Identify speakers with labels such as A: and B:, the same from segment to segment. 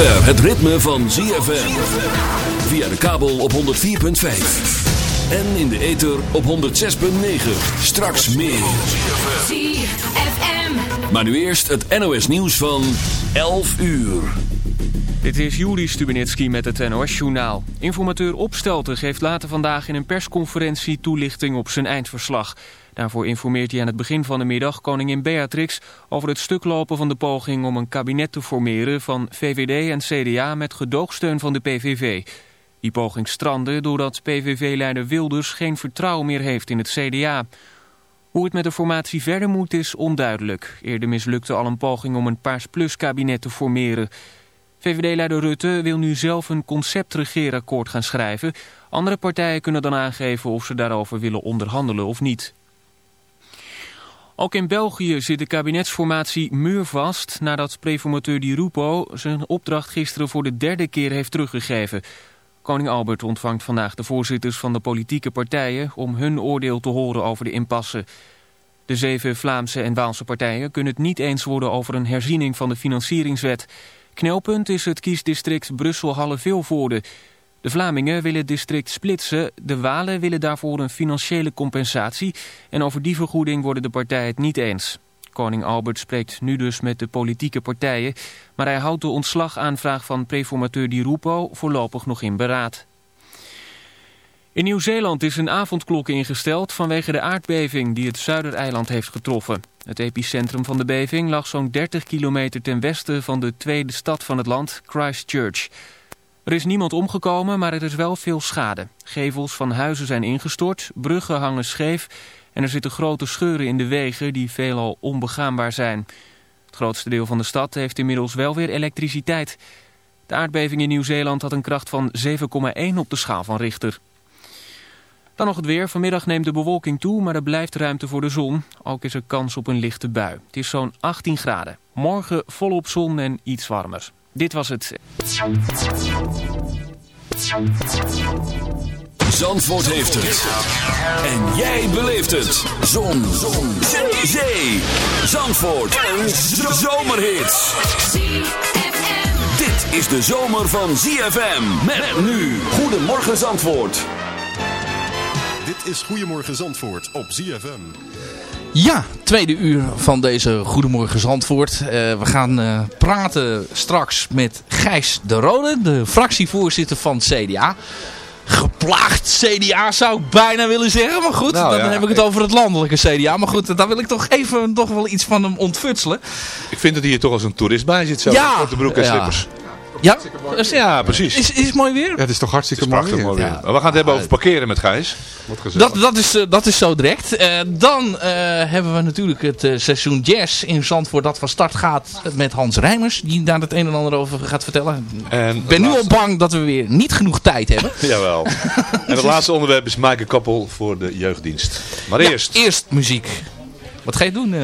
A: zover het ritme van ZFM. Via de kabel op 104.5. En in de ether op 106.9. Straks meer.
B: ZFM.
A: Maar nu eerst het NOS nieuws van 11 uur.
C: Dit is Juri Stubenitski met het NOS-journaal. Informateur Opstelten geeft later vandaag in een persconferentie toelichting op zijn eindverslag. Daarvoor informeert hij aan het begin van de middag koningin Beatrix over het stuklopen van de poging om een kabinet te formeren van VVD en CDA met gedoogsteun van de PVV. Die poging strandde doordat PVV-leider Wilders geen vertrouwen meer heeft in het CDA. Hoe het met de formatie verder moet is onduidelijk. Eerder mislukte al een poging om een Paars Plus kabinet te formeren. VVD-leider Rutte wil nu zelf een conceptregeerakkoord gaan schrijven. Andere partijen kunnen dan aangeven of ze daarover willen onderhandelen of niet. Ook in België zit de kabinetsformatie muurvast nadat preformateur Di Rupo zijn opdracht gisteren voor de derde keer heeft teruggegeven. Koning Albert ontvangt vandaag de voorzitters van de politieke partijen om hun oordeel te horen over de impasse. De zeven Vlaamse en Waalse partijen kunnen het niet eens worden over een herziening van de financieringswet. Knelpunt is het kiesdistrict Brussel-Halle-Vilvoorde. De Vlamingen willen het district splitsen, de Walen willen daarvoor een financiële compensatie en over die vergoeding worden de partijen het niet eens. Koning Albert spreekt nu dus met de politieke partijen, maar hij houdt de ontslagaanvraag van preformateur Di Rupo voorlopig nog in beraad. In Nieuw-Zeeland is een avondklok ingesteld vanwege de aardbeving die het Zuidereiland heeft getroffen. Het epicentrum van de beving lag zo'n 30 kilometer ten westen van de tweede stad van het land, Christchurch. Er is niemand omgekomen, maar er is wel veel schade. Gevels van huizen zijn ingestort, bruggen hangen scheef en er zitten grote scheuren in de wegen die veelal onbegaanbaar zijn. Het grootste deel van de stad heeft inmiddels wel weer elektriciteit. De aardbeving in Nieuw-Zeeland had een kracht van 7,1 op de schaal van Richter. Dan nog het weer. Vanmiddag neemt de bewolking toe, maar er blijft ruimte voor de zon. Ook is er kans op een lichte bui. Het is zo'n 18 graden. Morgen volop zon en iets warmer. Dit was het.
A: Zandvoort heeft het. En jij beleeft het. Zon. Zon. Zee. Zee. Zandvoort. Een zomerhit. Dit is de zomer van ZFM. Met nu. Goedemorgen Zandvoort.
D: Dit is Goedemorgen Zandvoort op ZFM.
E: Ja, tweede uur van deze Goedemorgen Zandvoort. Eh, we gaan eh, praten straks met Gijs de Rode, de fractievoorzitter van CDA. Geplaagd CDA zou ik bijna willen zeggen. Maar goed,
F: Nou
E: dan
F: ja,
E: heb ik het over het landelijke CDA. Maar goed, daar wil ik toch even toch wel iets van hem ontfutselen.
F: Ik vind dat hij hier toch als een toerist bij zit. Zo.
E: Ja.
F: Korte broek en slippers.
E: Ja, dus,
F: Ja, precies.
E: is, is het mooi weer?
G: Ja, het is toch
F: Het
G: hartstikke
F: is prachtig
G: mooi.
F: mooi
G: weer.
E: Ja.
F: We gaan het hebben over parkeren met Gijs. Wat gezellig.
E: Dat, dat, is, eh, dat is zo direct. Eh, dan eh, hebben we natuurlijk het eh, seizoen jazz in Zandvoort dat van start gaat met Hans Rijmers. Die daar het een en ander over gaat vertellen.
F: En
E: Ik ben nu al bang dat we weer niet genoeg tijd hebben.
F: Jawel. en het laatste onderwerp is Maaike Kappel voor de jeugddienst. Maar
E: Ja,
F: eerst.
E: eerst muziek. Wat ga je doen,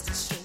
E: eh, Gijs?
B: Now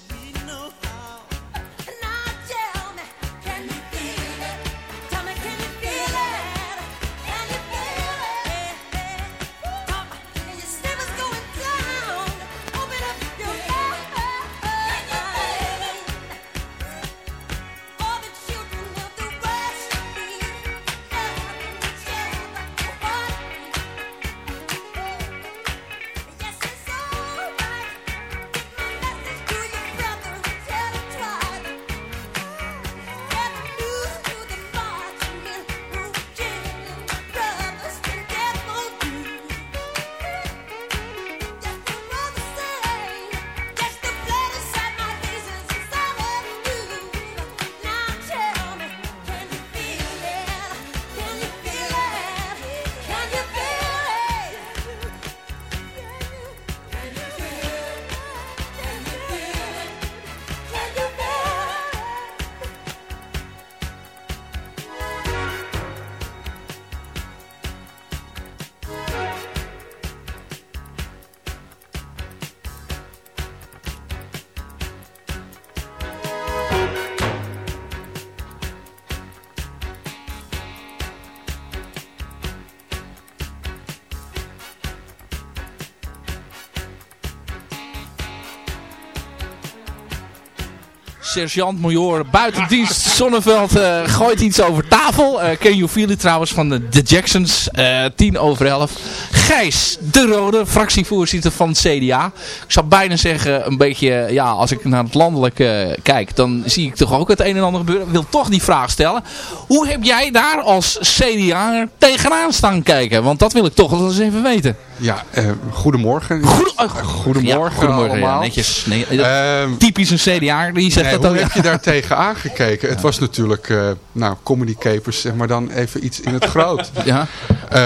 E: Sergeant-major buitendienst Zonneveld eh, gooit iets over tafel. Eh Can You Feel It trouwens van de, Jacksons. eh 10 over 11. Gijs de Rode, fractievoorzitter van het CDA. Ik zou bijna zeggen, een beetje, ja, als ik naar het landelijk eh, kijk, dan zie ik toch ook het een en ander gebeuren. Ik wil toch die vraag stellen. Hoe heb jij daar als CDA tegenaan staan kijken? Want dat wil ik toch wel eens even weten.
G: Ja, eh, goedemorgen.
E: Goede- eh,
G: Goedemorgen
E: ja, goedemorgen ja,
G: allemaal.
E: netjes. Nee,
G: Ehm,
E: typisch een CDA, die zegt
G: nee,
E: dat
G: hoe heb je daar tegenaan gekeken? Het was natuurlijk, eh nou, comedy capers, zeg maar dan even iets in het groot.
E: Ja.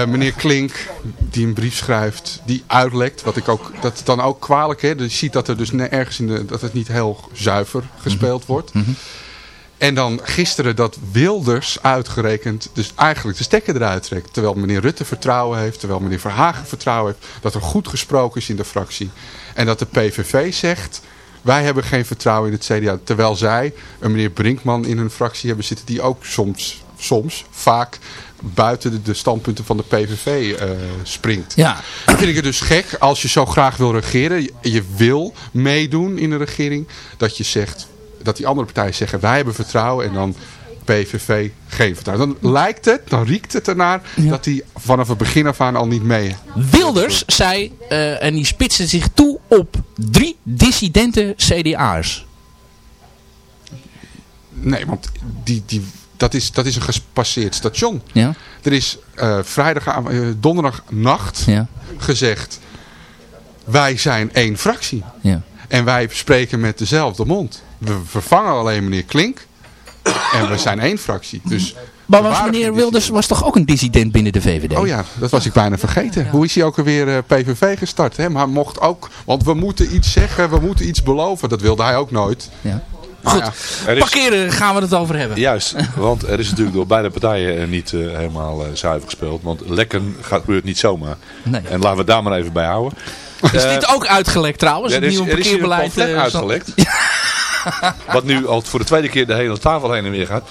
G: Meneer Klink, die een brief schrijft, die uitlekt, wat ik ook, dat is dan ook kwalijk, hè. Je ziet dat er dus ergens in de, dat het niet heel zuiver gespeeld wordt. En dan gisteren dat Wilders uitgerekend, dus eigenlijk de stekker eruit trekt. Terwijl meneer Rutte vertrouwen heeft, terwijl meneer Verhagen vertrouwen heeft. Dat er goed gesproken is in de fractie. En dat de PVV zegt, wij hebben geen vertrouwen in het CDA. Terwijl zij, een meneer Brinkman in hun fractie hebben zitten, die ook soms, soms vaak buiten de, de standpunten van de PVV eh, springt.
E: Ja.
G: Dan vind ik het dus gek, als je zo graag wil regeren, je, je wil meedoen in een regering, dat je zegt, dat die andere partijen zeggen, wij hebben vertrouwen en dan PVV geen vertrouwen. Dan lijkt het, dan riekt het ernaar, dat die vanaf het begin af aan al niet mee.
E: Wilders zei, eh, en die spitste zich toe op drie dissidente CDA'ers.
G: Nee, want die, die, dat, is, dat is een gepasseerd station.
E: Ja?
G: Er is eh vrijdagavond, eh, donderdagnacht
E: Ja.
G: gezegd, wij zijn één fractie.
E: Ja.
G: En wij spreken met dezelfde mond. We vervangen alleen meneer Klink. En we zijn één fractie. Dus
E: Maar was meneer Wilders was toch ook een dissident binnen de VVD?
G: Oh ja, dat was ik bijna vergeten. Hoe is hij ook alweer eh, PVV gestart? Hè? Maar mocht ook, want we moeten iets zeggen, we moeten iets beloven. Dat wilde hij ook nooit.
E: Ja. Goed,
G: ja,
F: Er is,
E: parkeren gaan we het over hebben.
F: juist, want er is natuurlijk door beide partijen eh, niet eh, helemaal zuiver gespeeld. Want lekken gaat, gebeurt niet zomaar.
E: Nee.
F: En laten we het daar maar even bij houden.
E: Is dit ook uitgelekt trouwens?
F: Ja,
E: het
F: er is,
E: nieuwe
F: er is hier een
E: parkeerbeleid.
F: pamflet
E: zal-
F: uitgelekt. Wat nu al voor de tweede keer de hele tafel heen en weer gaat.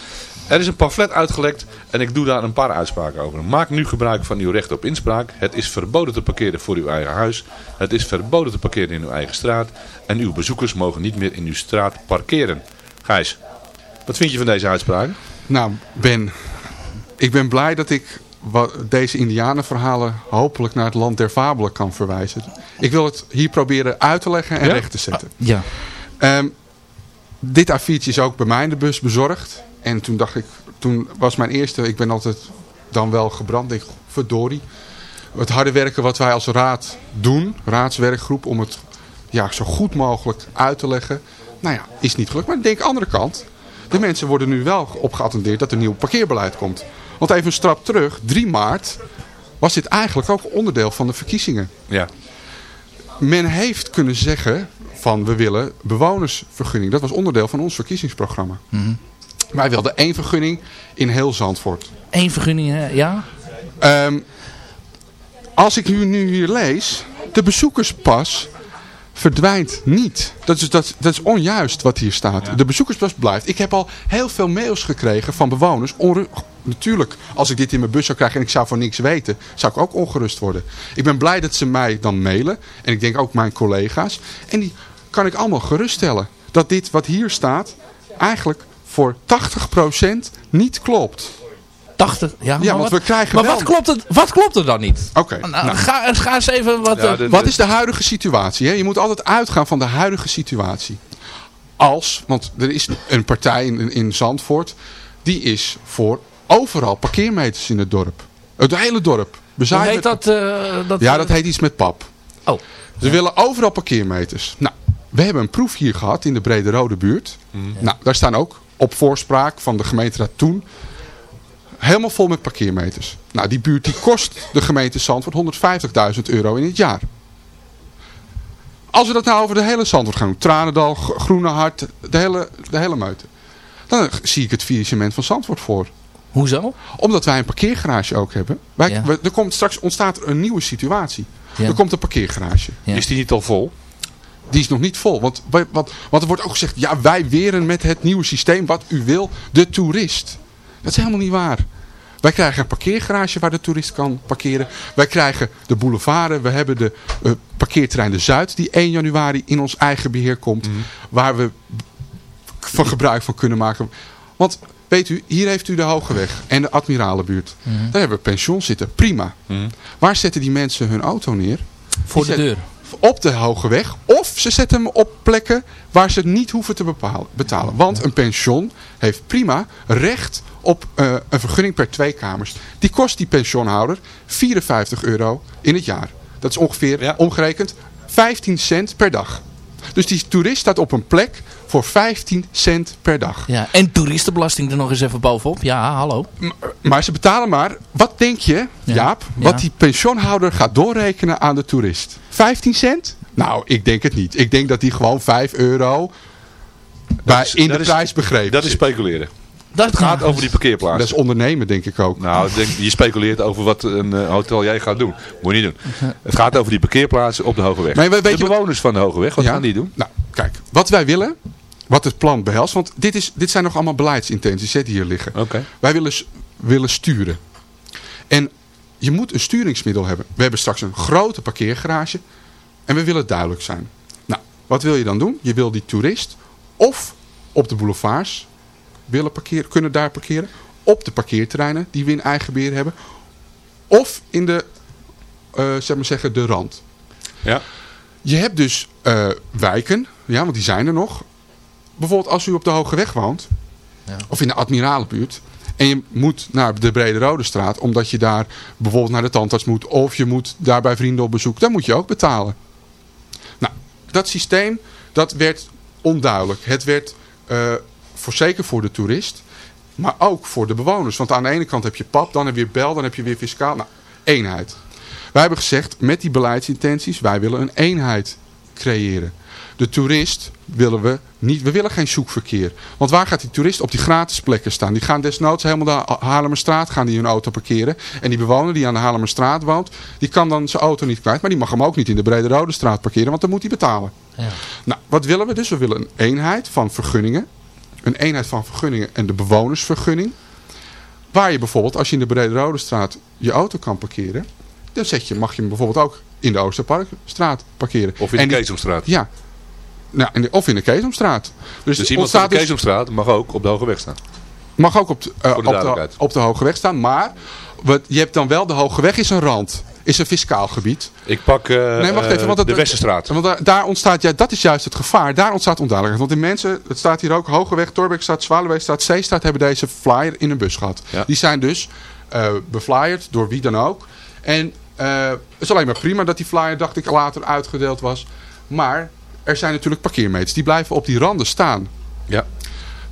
F: Er is een pamflet uitgelekt en ik doe daar een paar uitspraken over. Maak nu gebruik van uw recht op inspraak. Het is verboden te parkeren voor uw eigen huis. Het is verboden te parkeren in uw eigen straat. En uw bezoekers mogen niet meer in uw straat parkeren. Gijs, wat vind je van deze uitspraken?
G: nou Ben, ik ben blij dat ik deze indianenverhalen hopelijk naar het land der fabelen kan verwijzen. Ik wil het hier proberen uit te leggen en
F: Ja?
G: recht te zetten.
E: Ja.
G: Ehm, dit A4'tje is ook bij mij in de bus bezorgd. En toen dacht ik, toen was mijn eerste, ik ben altijd dan wel gebrand. Ik, verdorie. Het harde werken wat wij als raad doen, raadswerkgroep, om het ja, zo goed mogelijk uit te leggen. Nou ja, is niet gelukt. Maar ik denk, andere kant, de mensen worden nu wel op geattendeerd dat er nieuw parkeerbeleid komt. Want even een strap terug, 3 maart was dit eigenlijk ook onderdeel van de verkiezingen
F: Ja,
G: men heeft kunnen zeggen van we willen bewonersvergunning. Dat was onderdeel van ons verkiezingsprogramma. Wij wilden één vergunning in heel Zandvoort.
E: Eén vergunning, hè? ja?
G: Ehm, als ik nu, nu hier lees, de bezoekerspas verdwijnt niet. Dat is, dat, dat is onjuist wat hier staat. De bezoekerspas blijft. Ik heb al heel veel mails gekregen van bewoners. Natuurlijk, als ik dit in mijn bus zou krijgen en ik zou van niks weten, zou ik ook ongerust worden. Ik ben blij dat ze mij dan mailen. En ik denk ook mijn collega's. En die kan ik allemaal geruststellen. Dat dit wat hier staat eigenlijk voor 80% niet klopt.
E: 80, ja.
G: Ja,
E: maar
G: want
E: wat,
G: we krijgen
E: maar
G: wel-
E: wat, klopt het, wat klopt er dan niet?
G: Oké,
E: Nou,
G: nou.
E: ga, ga eens even wat...
F: Ja,
E: eh,
F: de-
G: Wat is de huidige situatie? Hè? Je moet altijd uitgaan van de huidige situatie. Als, want er is een partij in, in Zandvoort, die is voor overal parkeermeters in het dorp. Het hele dorp.
E: hoe heet
G: met-
E: dat? eh, dat
G: Ja, dat heet iets met pap.
E: Oh.
G: Ze willen overal parkeermeters. Nou, we hebben een proef hier gehad in de Brede Rode buurt. Nou, daar staan ook op voorspraak van de gemeenteraad toen helemaal vol met parkeermeters. Nou, die buurt die kost de gemeente Zandvoort 150.000 euro in het jaar. Als we dat nou over de hele Zandvoort gaan doen, Tranendal, Groene Hart, de hele, de hele meute. Dan zie ik het faillissement van Zandvoort voor
E: Hoezo?
G: omdat wij een parkeergarage ook hebben. Wij,
E: Ja.
G: we- er komt, straks ontstaat er een nieuwe situatie.
E: Ja.
G: Er komt een parkeergarage.
E: Ja.
F: Is die niet al vol?
G: Die is nog niet vol. Want, want, want er wordt ook gezegd, ja wij weren met het nieuwe systeem wat u wil, de toerist. Dat is helemaal niet waar. Wij krijgen een parkeergarage waar de toerist kan parkeren. Wij krijgen de boulevarden. We hebben de eh, parkeerterrein de Zuid die 1 januari in ons eigen beheer komt. Waar we van gebruik van kunnen maken. Want weet u, hier heeft u de Hogeweg en de Admiralenbuurt. Daar hebben we pensioen zitten. Prima. Waar zetten die mensen hun auto neer?
E: Voor de deur.
G: Op de hoge weg. Of ze zetten hem op plekken waar ze het niet hoeven te betalen. Want een pension heeft prima recht op eh, een vergunning per twee kamers. Die kost die pensioenhouder 54 euro in het jaar. Dat is ongeveer
F: Ja.
G: omgerekend 15 cent per dag. Dus die toerist staat op een plek voor 15 cent per dag.
E: Ja. En toeristenbelasting er nog eens even bovenop. Ja, hallo.
G: Maar ze betalen maar, wat denk je,
E: Ja.
G: Jaap,
E: Ja.
G: wat die pensioenhouder gaat doorrekenen aan de toerist? 15 cent? Nou, ik denk het niet. Ik denk dat die gewoon 5 euro bij,
F: is-
G: in de
F: is-
G: prijs begrepen
F: Dat is speculeren.
E: Dat
F: Het gaat over die parkeerplaats.
G: Dat is ondernemen, denk ik ook.
F: Nou, denk, je speculeert over wat een eh, hotel jij gaat doen. Moet je niet doen. Het gaat over die parkeerplaatsen op de Hoge Weg.
G: Nee, we- weet
F: de
G: je-
F: bewoners van de Hoge Weg, wat
G: Ja?
F: gaan die doen?
G: Nou, kijk, wat wij willen, wat het plan behelst, want dit, is, dit zijn nog allemaal beleidsintenties hè, die hier liggen.
F: Oké.
G: Wij willen, willen sturen. En je moet een sturingsmiddel hebben. We hebben straks een grote parkeergarage en we willen duidelijk zijn. Nou, wat wil je dan doen? Je wil die toerist of op de boulevards willen parkeren, kunnen daar parkeren. Op de parkeerterreinen die we in eigen beheer hebben. Of in de, eh, zeg maar zeggen, de rand.
F: Ja.
G: Je hebt dus eh, wijken, ja, want die zijn er nog. Bijvoorbeeld als u op de Hoge Weg woont, of in de Admiralenbuurt, en je moet naar de Brede Rode Straat, omdat je daar bijvoorbeeld naar de tandarts moet, of je moet daar bij vrienden op bezoek, dan moet je ook betalen. Nou, dat systeem, dat werd onduidelijk. Het werd eh, voor, zeker voor de toerist, maar ook voor de bewoners. Want aan de ene kant heb je pap, dan heb je bel, dan heb je weer fiscaal. Nou, eenheid. Wij hebben gezegd, met die beleidsintenties, wij willen een eenheid creëren. De toerist willen we niet, we willen geen zoekverkeer. Want waar gaat die toerist op die gratis plekken staan? Die gaan desnoods helemaal de Haarlemmerstraat gaan die hun auto parkeren. En die bewoner die aan de Haarlemmerstraat woont, die kan dan zijn auto niet kwijt. Maar die mag hem ook niet in de Brede Rode Straat parkeren, want dan moet hij betalen.
E: Ja.
G: Nou, wat willen we dus? We willen een eenheid van vergunningen. Een eenheid van vergunningen en de bewonersvergunning. Waar je bijvoorbeeld, als je in de Brede Rode Straat je auto kan parkeren, dan zet je, mag je hem bijvoorbeeld ook in de Oosterparkstraat parkeren.
F: Of in de
G: die-
F: Keesomstraat.
G: Ja. Nou, in de- of in de Keesomstraat. Dus,
F: Dus iemand de
G: dus-
F: Keesomstraat mag ook op de Hoge Weg staan.
G: mag ook op de, eh,
F: de
G: op, de, op de Hoge Weg staan. Maar wat, je hebt dan wel de Hoge Weg is een rand. Is een fiscaal gebied.
F: Ik pak eh,
G: Nee, wacht even. Want
F: de Westerstraat.
G: Want daar, daar ontstaat, ja, dat is juist het gevaar. Daar ontstaat onduidelijkheid. Want die mensen, het staat hier ook, Hogeweg, Torbekstraat, Zwaluweestraat, Zeestraat, hebben deze flyer in een bus gehad.
F: Ja.
G: Die zijn dus eh beflyerd door wie dan ook. En eh, het is alleen maar prima dat die flyer, dacht ik, later uitgedeeld was. Maar er zijn natuurlijk parkeermeters. Die blijven op die randen staan.
F: Ja.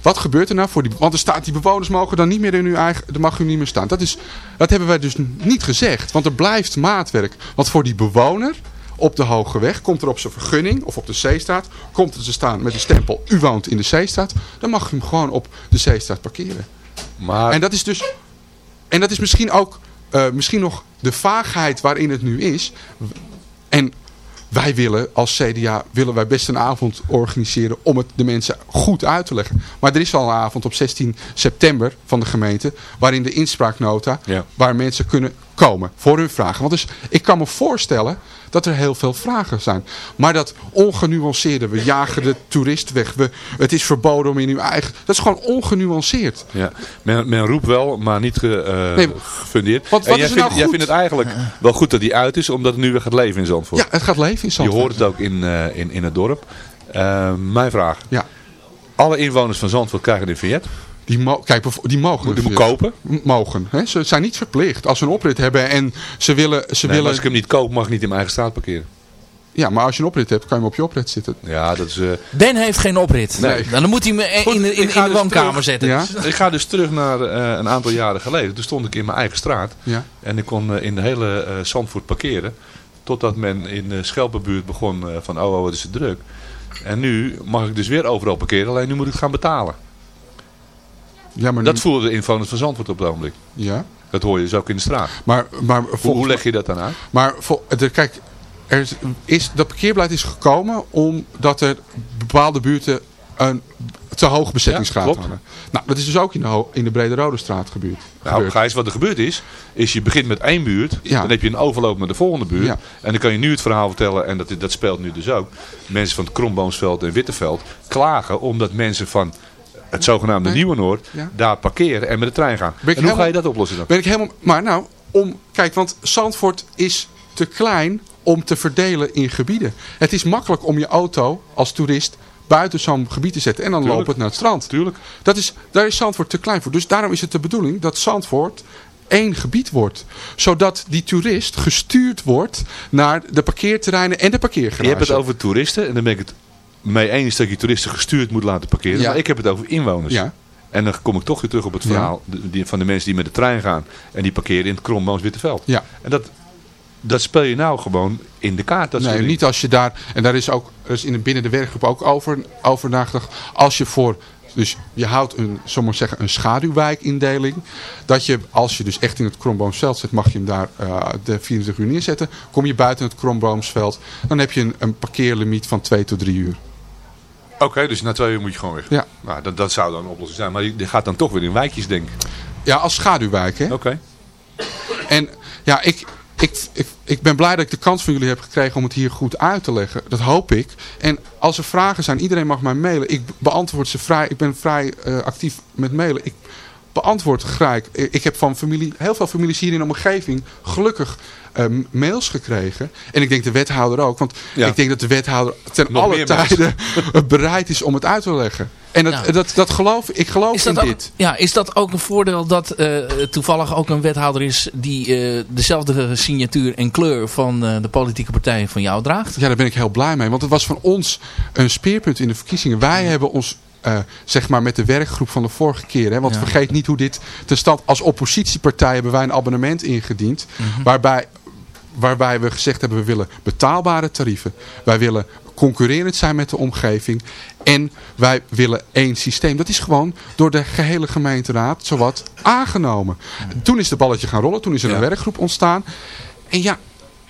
G: Wat gebeurt er nou voor die... Want er staat, die bewoners mogen dan niet meer in uw eigen... Er mag u niet meer staan. Dat, is, dat hebben wij dus niet gezegd. Want er blijft maatwerk. Want voor die bewoner op de Hoge Weg komt er op zijn vergunning... of op de Zeestraat... komt er te staan met een stempel... u woont in de Zeestraat... dan mag u hem gewoon op de Zeestraat parkeren.
F: Maar
G: En dat is dus... En dat is misschien ook eh, misschien nog de vaagheid waarin het nu is. En wij willen als CDA willen wij best een avond organiseren om het de mensen goed uit te leggen. Maar er is al een avond op 16 september van de gemeente waarin de inspraaknota
F: Ja.
G: waar mensen kunnen komen voor hun vragen. Want dus ik kan me voorstellen dat er heel veel vragen zijn. Maar dat ongenuanceerde, we jagen de toerist weg, we, het is verboden om in uw eigen... Dat is gewoon ongenuanceerd.
F: Ja. Men, men roept wel, maar niet ge, eh,
G: Nee,
F: gefundeerd.
G: wat- wat
F: jij,
G: is
F: vindt,
G: nou
F: jij vindt het eigenlijk wel goed dat die uit is, omdat het nu weer gaat leven in Zandvoort.
G: Ja, het gaat leven in
F: Je
G: Zandvoort.
F: hoort het ook in, eh, in, in het dorp. Eh, mijn vraag.
G: Ja.
F: Alle inwoners van Zandvoort krijgen een vignet.
G: Die, mo kijk, die mogen.
F: Die
G: dus-
F: kopen.
G: Mogen. Hè? Ze zijn niet verplicht. Als ze een oprit hebben en ze willen... Ze
F: Nee,
G: willen
F: als ik hem niet koop, mag ik niet in mijn eigen straat parkeren.
G: Ja, maar als je een oprit hebt, kan je hem op je oprit zitten.
F: Ja, dat is... eh,
E: Ben heeft geen oprit.
F: Nee.
E: Dan moet hij me in,
F: Goed,
E: in, de
F: dus
E: woonkamer
F: terug.
E: zetten.
G: Ja?
F: Ik ga dus terug naar eh, een aantal jaren geleden. Toen stond ik in mijn eigen straat.
G: Ja.
F: En ik kon eh, in de hele eh Zandvoort parkeren. Totdat men in de Schelpenbuurt begon van, oh, oh, wat is het druk. En nu mag ik dus weer overal parkeren. Alleen nu moet ik gaan betalen.
G: Ja, maar
F: Dat
G: nu-
F: voelen de inwoners van Zandvoort op het ogenblik.
G: Ja.
F: Dat hoor je dus ook in de straat.
G: Maar, maar,
F: Hoe, leg je dat dan uit?
G: Maar de, kijk, er is, dat parkeerbeleid is gekomen omdat er bepaalde buurten een te hoge bezettingsgraad
F: Ja,
G: hadden. Nou, dat is dus ook in de, in de Brede Rode straat gebeurd.
F: Nou. Gijs, wat er gebeurd is, is je begint met één buurt.
G: Ja.
F: Dan heb je een overloop naar de volgende buurt.
G: Ja.
F: En dan kan je nu het verhaal vertellen, en dat, dat speelt nu dus ook. Mensen van het Kromboomsveld en Witteveld klagen omdat mensen van het zogenaamde
G: Nee.
F: Nieuwe Noord
G: Ja.
F: daar parkeren en met de trein gaan. En hoe ga je dat oplossen dan?
G: Ben ik helemaal... Maar nou, om... Kijk, want Zandvoort is te klein om te verdelen in gebieden. Het is makkelijk om je auto als toerist buiten zo'n gebied te zetten en dan
F: Tuurlijk.
G: lopen het naar het strand.
F: Tuurlijk.
G: Dat is, daar is Zandvoort te klein voor. Dus daarom is het de bedoeling dat Zandvoort één gebied wordt. Zodat die toerist gestuurd wordt naar de parkeerterreinen en de parkeergarage.
F: Je hebt het over toeristen en dan ben ik het mee eens dat je toeristen gestuurd moet laten parkeren.
G: Ja.
F: Maar ik heb het over inwoners.
G: Ja.
F: En dan kom ik toch weer terug op het verhaal van de mensen die met de trein gaan. En die parkeren in het Kromboons Witteveld.
G: Ja.
F: En dat, dat speel je nou gewoon in de kaart. Dat
G: nee, niet als je daar... En daar is ook is in de, binnen de werkgroep ook over, over nagedacht. Als je voor... Dus je houdt een, zomaar zeggen, een schaduwwijkindeling. Dat je, als je dus echt in het Kromboomsveld zit, mag je hem daar eh, de 24 uur neerzetten. Kom je buiten het Kromboomsveld, dan heb je een, een parkeerlimiet van 2 tot 3 uur.
F: Oké, dus na twee uur moet je gewoon weg.
G: Ja.
F: Nou, dat, dat zou dan een oplossing zijn. Maar je, je gaat dan toch weer in wijkjes denken.
G: Ja, als schaduwwijk, hè.
F: Oké.
G: En ja, ik, ik, ik, ik ben blij dat ik de kans van jullie heb gekregen om het hier goed uit te leggen. Dat hoop ik. En als er vragen zijn, iedereen mag mij mailen. Ik beantwoord ze vrij. Ik ben vrij eh, actief met mailen. Ik beantwoord graag. Ik ik heb van familie, heel veel families hier in de omgeving gelukkig eh, mails gekregen. En ik denk de wethouder ook. Want
F: Ja.
G: ik denk dat de wethouder ten
F: Nog
G: alle tijden bereid is om het uit te leggen. En dat,
E: Ja.
G: dat, dat geloof ik geloof in
E: ook,
G: dit.
E: ja, is dat ook een voordeel dat eh, toevallig ook een wethouder is die eh, dezelfde signatuur en kleur van eh, de politieke partij van jou draagt?
G: Ja, daar ben ik heel blij mee. Want het was van ons een speerpunt in de verkiezingen. Wij hebben ons, eh, zeg maar, met de werkgroep van de vorige keer. Hè, want
E: Ja.
G: vergeet niet hoe dit ten stand... Als oppositiepartij hebben wij een abonnement ingediend.
E: Mhm.
G: Waarbij, waarbij we gezegd hebben, we willen betaalbare tarieven. Wij willen concurrerend zijn met de omgeving. En wij willen één systeem. Dat is gewoon door de gehele gemeenteraad zowat aangenomen. Toen is de balletje gaan rollen. Toen is er een
F: Ja.
G: werkgroep ontstaan. En ja,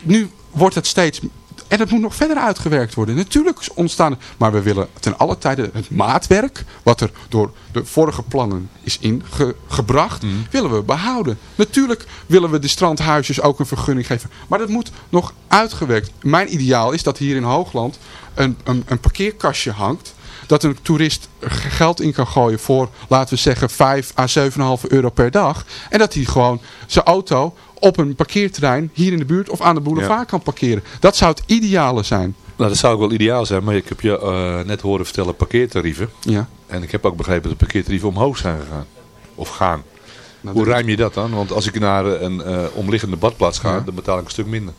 G: nu wordt het steeds... En het moet nog verder uitgewerkt worden. Natuurlijk ontstaan... Maar we willen ten alle tijde het maatwerk... wat er door de vorige plannen is ingebracht... willen we behouden. Natuurlijk willen we de strandhuisjes ook een vergunning geven. Maar dat moet nog uitgewerkt. Mijn ideaal is dat hier in Hoogland... een, een, een parkeerkastje hangt... dat een toerist er geld in kan gooien voor, laten we zeggen, 5 à 7,5 euro per dag. En dat hij gewoon zijn auto op een parkeerterrein hier in de buurt of aan de boulevard kan parkeren. Dat zou het ideale zijn.
F: Nou, dat zou ook wel ideaal zijn. Maar ik heb je eh, net horen vertellen parkeertarieven.
G: Ja.
F: En ik heb ook begrepen dat de parkeertarieven omhoog zijn gegaan. Of gaan.
G: Nou,
F: Hoe ruim je dat dan? Want als ik naar een eh, omliggende badplaats ga,
G: Ja.
F: dan betaal ik een stuk minder.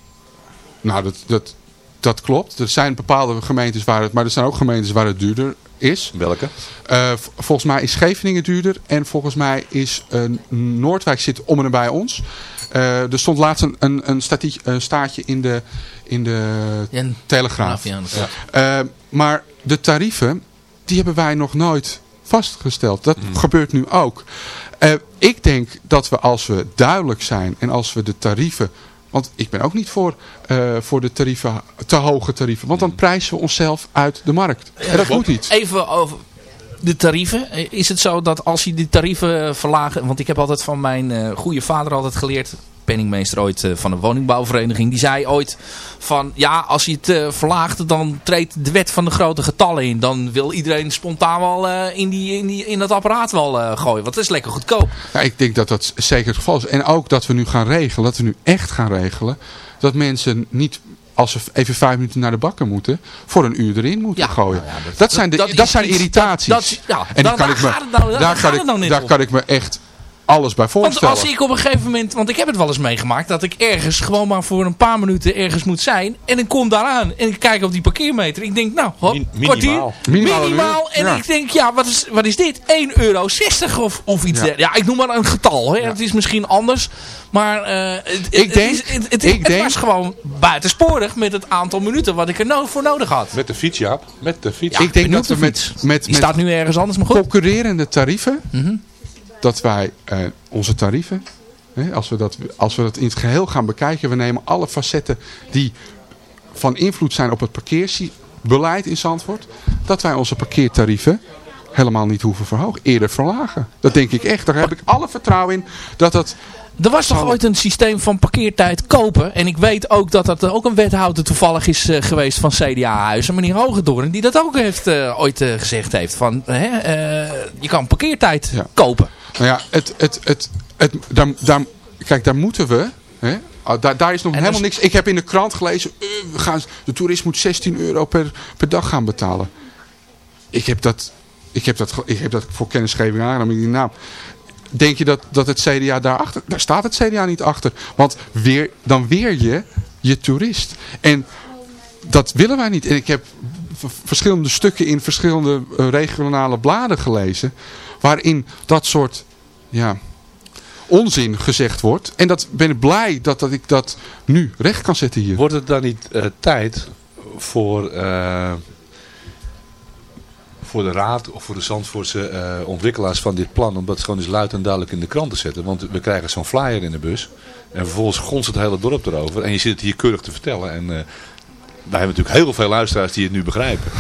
G: Nou, dat, dat, dat klopt. Er zijn bepaalde gemeentes waar het, maar er zijn ook gemeentes waar het duurder is.
F: Welke?
G: Eh, volgens mij is Scheveningen duurder. En volgens mij is Noordwijk zit om en bij ons. Eh, er stond laatst een, een, een, statie- een staartje in de, in de
E: En,
G: Telegraaf.
E: Ja.
G: Eh, maar de tarieven, die hebben wij nog nooit vastgesteld. Dat gebeurt nu ook. Eh, ik denk dat we als we duidelijk zijn en als we de tarieven... Want ik ben ook niet voor, eh, voor de tarieven, te hoge tarieven. Want dan prijzen we onszelf uit de markt. En dat moet niet.
E: Even over de tarieven. Eh, Is het zo dat als je die tarieven eh, verlagen... Want ik heb altijd van mijn eh, goede vader altijd geleerd... penningmeester ooit van een woningbouwvereniging... die zei ooit van... ja, als je het verlaagt... dan treedt de wet van de grote getallen in. Dan wil iedereen spontaan wel in, die, in, die, in dat apparaat wel gooien. Want dat is lekker goedkoop.
G: Ja, ik denk dat dat zeker het geval is. En ook dat we nu gaan regelen, dat we nu echt gaan regelen... dat mensen niet, als ze even vijf minuten naar de bakker moeten... voor een uur erin moeten
E: Ja,
G: gooien.
E: nou ja, dat-
G: dat, zijn, de,
E: dat
G: zijn irritaties.
E: dat- dat- ja,
G: en
E: daar-
G: kan
E: daar
G: ik me, ik, kan ik me echt alles bij
E: Want
G: voorstellen.
E: als ik op een gegeven moment... Want ik heb het wel eens meegemaakt... dat ik ergens gewoon maar voor een paar minuten ergens moet zijn. En ik kom daaraan. En ik kijk op die parkeermeter. Ik denk, nou, hop,
F: Min-
E: kwartier.
F: minimaal.
G: Minimaal
E: Minimaal. En
G: Ja.
E: ik denk, ja, wat is, wat is dit? 1,60 euro of, of iets
G: Ja.
E: dergelijks. Ja, ik noem maar een getal. Hè. Het is misschien anders. Maar eh, het,
G: Ik
E: het
G: denk-
E: is- het, het,
G: ik
E: het
G: denk-
E: was gewoon buitensporig met het aantal minuten wat ik er no voor nodig had.
F: Met de fiets, Jaap. Met de fiets.
E: Ja,
G: ik denk dat we met,
E: fiets.
G: met,
E: Die
G: met
E: staat nu ergens anders, maar goed.
G: concurrerende tarieven...
E: Mhm.
G: Dat wij eh, onze tarieven... Hè, als, we dat, als we dat in het geheel gaan bekijken... we nemen alle facetten die van invloed zijn op het parkeerbeleid in Zandvoort... dat wij onze parkeertarieven helemaal niet hoeven verhogen. Eerder verlagen. Dat denk ik echt. Daar heb ik alle vertrouwen in dat dat...
E: Er was toch ooit een systeem van parkeertijd kopen. En ik weet ook dat dat ook een wethouder toevallig is eh, geweest van CDA-huizen. Meneer Hogendoorn. Die dat ook heeft, eh, ooit gezegd heeft. Van, hè, je kan parkeertijd
G: Ja.
E: kopen.
G: Nou ja, het, het, het, het, daar, daar, kijk, daar moeten we... Hè, ah, daar, daar is nog
E: En
G: helemaal
E: dus-
G: niks. Ik heb in de krant gelezen... eh, we gaan, de toerist moet 16 euro per, per dag gaan betalen. Ik heb dat, ik heb dat, ik heb dat voor kennisgeving aangenomen. Ik denk, Nou, denk je dat, dat het CDA daarachter... Daar staat het CDA niet achter. Want weer, dan weer je je toerist. En dat willen wij niet. En ik heb verschillende stukken in verschillende eh, regionale bladen gelezen. Waarin dat soort ja, onzin gezegd wordt. En dat ben ik blij dat, dat ik dat nu recht kan zetten hier.
F: Wordt het dan niet eh, tijd voor, eh, voor de raad of voor de Zandvoortse ontwikkelaars van dit plan... om dat gewoon eens luid en duidelijk in de krant te zetten? Want we krijgen zo'n flyer in de bus en vervolgens gonst het hele dorp erover. En je zit het hier keurig te vertellen. En wij hebben natuurlijk heel veel luisteraars die het nu begrijpen.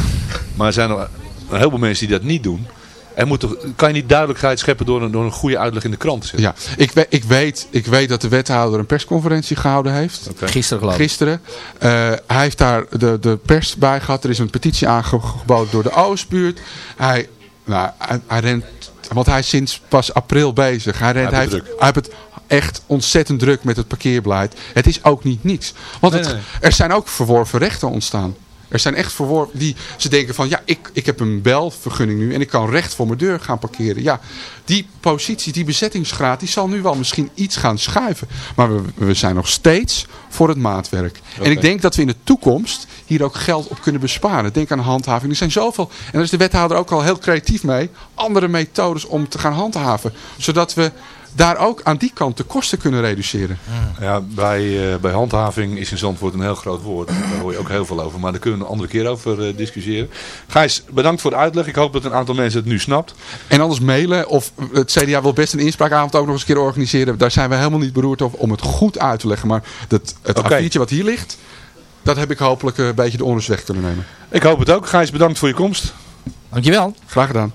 F: Maar er zijn nog een heleboel mensen die dat niet doen... Er moet toch, kan je niet duidelijkheid scheppen door een, door een goede uitleg in de krant te zetten?
G: Ja, ik, we- ik, weet, ik weet dat de wethouder een persconferentie gehouden heeft.
E: Gisteren geloof ik.
G: Gisteren. Eh, hij heeft daar de, de pers bij gehad. Er is een petitie aangeboden door de Oostbuurt. Hij, nou, hij, hij rent, want hij is sinds pas april bezig. Hij, rent,
F: Hij
G: hij,
F: heeft
G: hij heeft het echt ontzettend druk met het parkeerbeleid. Het is ook niet niets. Want
F: Nee,
G: het,
F: nee.
G: er zijn ook verworven rechten ontstaan. Er zijn echt verworven die ze denken van ja, ik, ik heb een belvergunning nu en ik kan recht voor mijn deur gaan parkeren. Ja, die positie, die bezettingsgraad, die zal nu wel misschien iets gaan schuiven. Maar we, we zijn nog steeds voor het maatwerk. En ik denk dat we in de toekomst hier ook geld op kunnen besparen. Denk aan handhaving. Er zijn zoveel, en daar is de wethouder ook al heel creatief mee, andere methodes om te gaan handhaven. Zodat we daar ook aan die kant de kosten kunnen reduceren.
F: Ja, bij, eh, bij handhaving is in Zandvoort een heel groot woord. Daar hoor je ook heel veel over. Maar daar kunnen we een andere keer over eh, discussiëren. Gijs, bedankt voor de uitleg. Ik hoop dat een aantal mensen het nu snapt.
G: En anders mailen of het CDA wil best een inspraakavond ook nog eens een keer organiseren. Daar zijn we helemaal niet beroerd over om het goed uit te leggen. Maar dat, het. A4'tje wat hier ligt, dat heb ik hopelijk een beetje de onrust weg kunnen nemen.
F: Ik hoop het ook. Gijs, bedankt voor je komst.
E: Dankjewel.
G: Graag gedaan.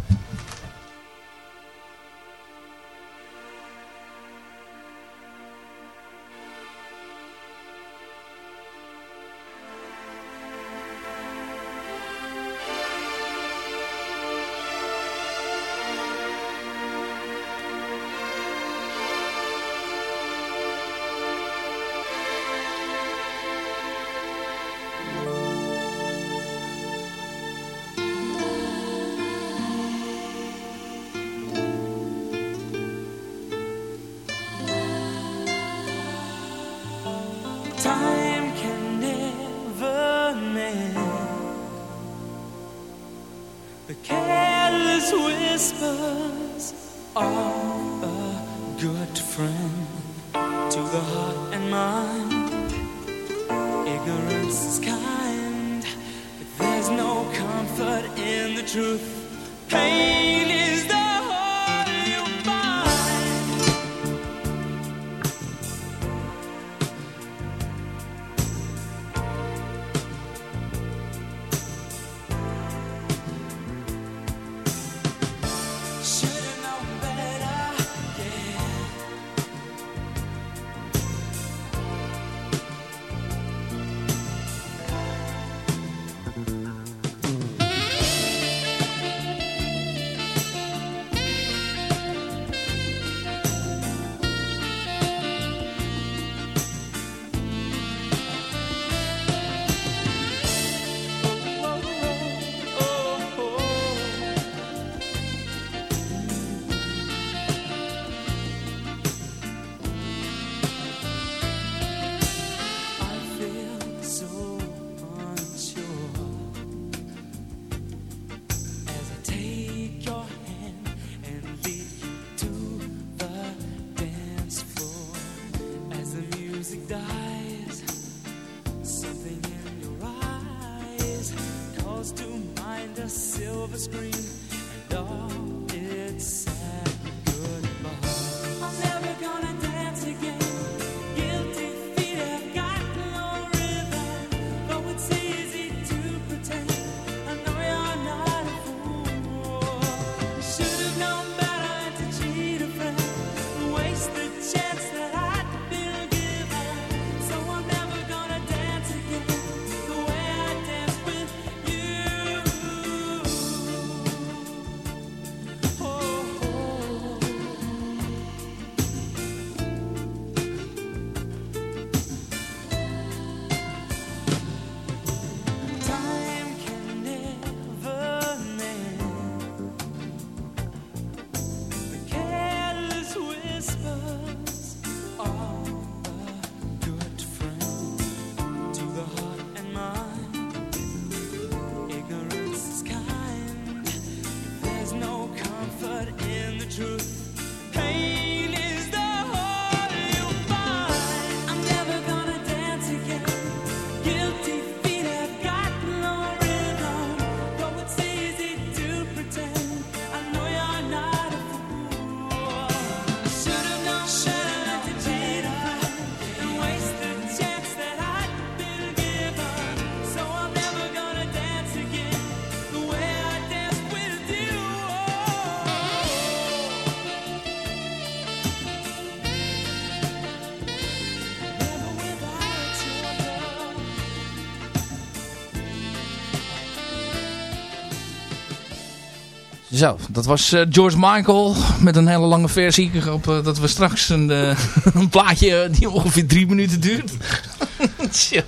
E: Zo, dat was eh, George Michael met een hele lange versie. Ik hoop eh, dat we straks een, eh, een plaatje die ongeveer drie minuten duurt.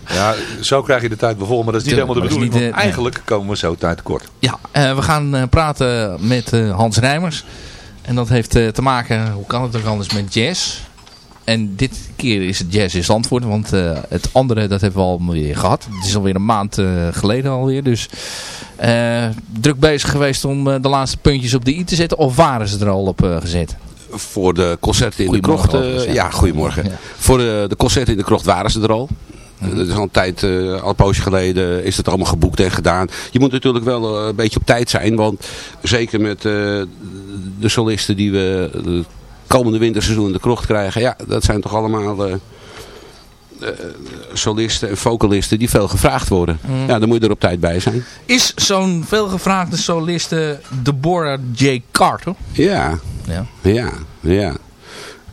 F: Ja, zo krijg je de tijd vol, maar dat is niet
E: Ja,
F: helemaal de
E: is
F: bedoeling.
E: niet,
F: want eigenlijk komen we zo tijd tekort.
E: Ja, we gaan praten met Hans Rijmers. En dat heeft te maken, hoe kan het ook anders, met jazz. En dit keer is het jazz in Zandvoort, want eh, het andere dat hebben we al weer gehad. Het is alweer een maand geleden alweer, dus druk bezig geweest om eh, de laatste puntjes op de i te zetten. Of waren ze er al op eh, gezet?
H: Voor de concerten in de krocht. eh,
E: ja.
H: goedemorgen.
E: Ja.
H: Voor de, de concerten in de krocht waren ze er al. Dat is al een tijd, eh, al een poosje geleden is het allemaal geboekt en gedaan. Je moet natuurlijk wel eh, een beetje op tijd zijn. Want zeker met eh, de solisten die we de komende winterseizoen in de krocht krijgen. Ja, dat zijn toch allemaal eh, eh, solisten en vocalisten die veel gevraagd worden.
E: Mhm.
H: Ja, dan moet je er op tijd bij zijn.
E: Is zo'n veelgevraagde soliste Deborah J. Carter?
H: Ja,
E: Ja.
H: ja, ja.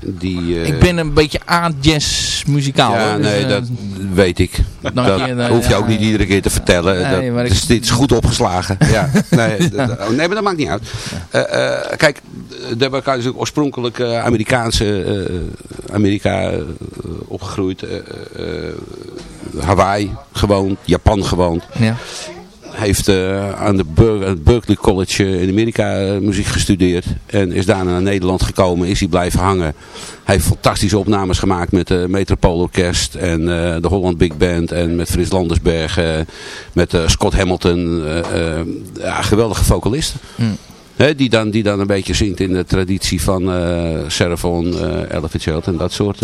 H: Die, eh,
E: Ik ben een beetje aan jazz muzikaal.
H: Ja,
E: dus,
H: nee,
E: eh,
H: dat weet ik. Dat
E: je, nou,
H: hoef je ook niet iedere keer te vertellen.
E: Nee,
H: dat,
E: ik-
H: dus dit is goed opgeslagen. ja. Nee, dat- oh, nee, maar dat maakt niet uit. Eh, eh, kijk, Deborah Carter is ook oorspronkelijk eh, Amerikaanse, eh, Amerika eh, opgegroeid. eh, eh, Hawaii gewoond, Japan gewoond.
E: Ja.
H: Heeft eh, aan de Ber- Berkeley College eh, in Amerika eh, muziek gestudeerd. En is daarna naar Nederland gekomen. Is hij blijven hangen. Hij heeft fantastische opnames gemaakt met de Metropoolorkest. En eh, de Holland Big Band. En met Frits Landersberg. eh, met eh, Scott Hamilton. eh, eh, ja, geweldige vocalisten.
E: Hmm.
H: Die, dan, die dan een beetje zingt in de traditie van eh eh Ella Fitzgerald en dat soort...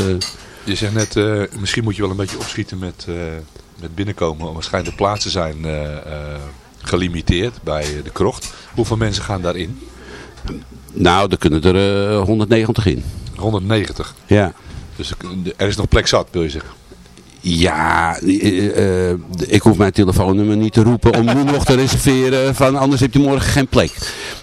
F: Je zegt net, eh, misschien moet je wel een beetje opschieten met, eh, met binnenkomen. Waarschijnlijk de plaatsen zijn eh, gelimiteerd bij de krocht. Hoeveel mensen gaan daarin?
H: nou, er kunnen er eh, 190 in.
F: 190.
H: Ja.
F: Dus er- er is nog plek zat, wil je zeggen.
H: Ja, eh, eh, ik hoef mijn telefoonnummer niet te roepen om nu nog te reserveren van anders heb je morgen geen plek.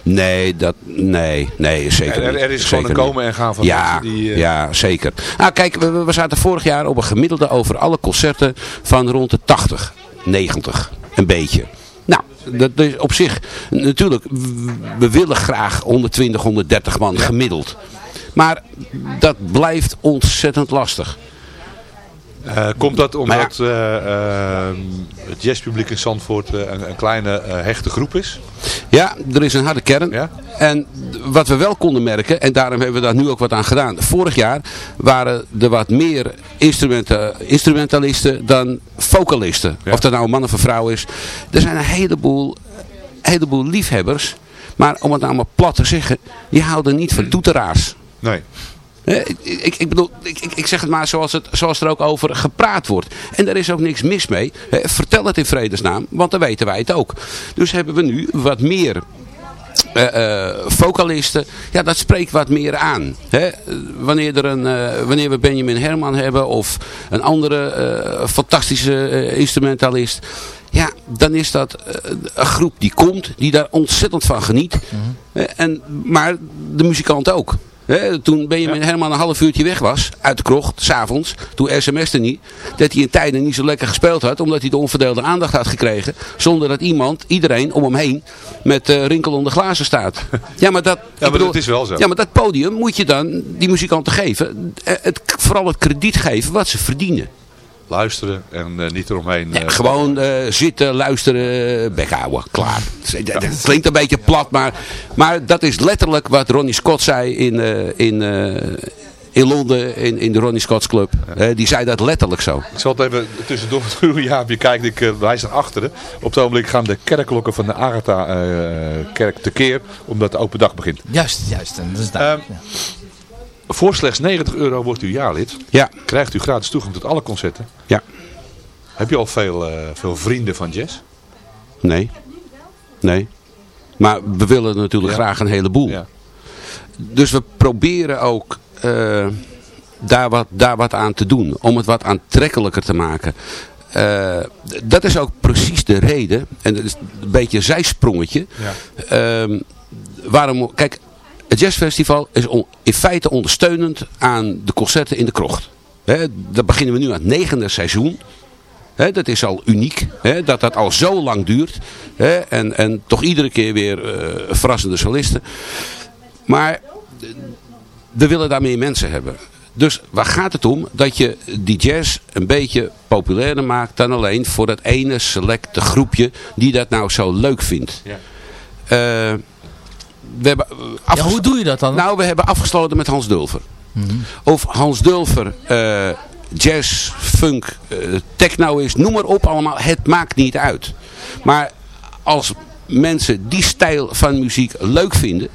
H: Nee, dat, nee, nee, zeker
F: Er, er is gewoon een komen en gaan van
H: ja,
F: mensen die... eh,
H: ja, zeker. Nou kijk, we, we zaten vorig jaar op een gemiddelde over alle concerten van rond de 80, 90, een beetje. Nou, dat is op zich, natuurlijk, we willen graag 120, 130 man gemiddeld. Maar dat blijft ontzettend lastig.
F: Eh, komt dat omdat eh, eh, het jazzpubliek in Zandvoort een, een kleine hechte groep is?
H: Ja, er is een harde kern.
F: Ja?
H: En wat we wel konden merken, en daarom hebben we daar nu ook wat aan gedaan. Vorig jaar waren er wat meer instrumenta instrumentalisten dan vocalisten.
F: Ja.
H: Of dat nou een man of een vrouw is. Er zijn een heleboel, heleboel liefhebbers. Maar om het nou maar plat te zeggen, die houden niet van toeteraars.
F: Nee.
H: Ik, ik, bedoel, ik, ik, zeg het maar zoals, het, zoals er ook over gepraat wordt. En daar is ook niks mis mee. Vertel het in vredesnaam, want dan weten wij het ook. Dus hebben we nu wat meer eh, eh, vocalisten, ja, dat spreekt wat meer aan. Hè? Wanneer, er een, eh, wanneer we Benjamin Herman hebben of een andere fantastische instrumentalist. Ja, dan is dat een groep die komt, die daar ontzettend van geniet. Eh, en, maar de muzikant ook. Hè, toen Benjamin Herman een half uurtje weg was, uit de krocht, s'avonds, toen sms'te niet, dat hij in tijden niet zo lekker gespeeld had, omdat hij de onverdeelde aandacht had gekregen, zonder dat iemand, iedereen om hem heen, met eh, rinkelende glazen staat. Ja, maar dat, ik
F: maar
H: bedoel,
F: dat is wel zo.
H: Ja, maar dat podium moet je dan die muzikanten geven, eh, het, vooral het krediet geven wat ze verdienen.
F: Luisteren en eh, niet eromheen.
H: Ja,
F: eh,
H: gewoon eh, zitten, luisteren, bek houden. Klaar. Dat, dat klinkt een beetje plat, maar, maar dat is letterlijk wat Ronnie Scott zei in, eh, in, eh, in Londen, in, in de Ronnie Scott's Club. Die zei dat letterlijk zo.
F: Ik zal het even tussendoor doen. Ja, je kijkt, ik uh, wijs naar achteren. Op het ogenblik gaan de kerkklokken van de Agatha-kerk tekeer, omdat de open dag begint.
E: Juist, juist. En dat is daar.
F: Ehm, Voor slechts 90 euro wordt u jaarlid.
H: Ja.
F: Krijgt u gratis toegang tot alle concerten.
H: Ja.
F: Heb je al veel, eh, veel vrienden van jazz?
H: Nee. Nee. Maar we willen natuurlijk
F: Ja.
H: graag een heleboel.
F: Ja.
H: Dus we proberen ook eh, daar, wat, daar wat aan te doen. Om het wat aantrekkelijker te maken. Eh, dat is ook precies de reden. En dat is een beetje een zijsprongetje. Ehm, waarom, kijk, het jazzfestival is in feite ondersteunend aan de concerten in de krocht. Daar beginnen we nu aan het negende seizoen. Dat is al uniek, dat dat al zo lang duurt. En, en toch iedere keer weer eh, verrassende solisten. Maar eh, we willen daar meer mensen hebben. Dus waar gaat het om? Dat je die jazz een beetje populairder maakt dan alleen voor dat ene selecte groepje die dat nou zo leuk vindt.
F: Ja.
H: Eh, we hebben eh,
E: Ja, hoe doe je dat dan?
H: nou, we hebben afgesloten met Hans Dulfer. Of Hans Dulfer eh, jazz, funk, eh, techno is, noem maar op allemaal. Het maakt niet uit. Maar als mensen die stijl van muziek leuk vinden...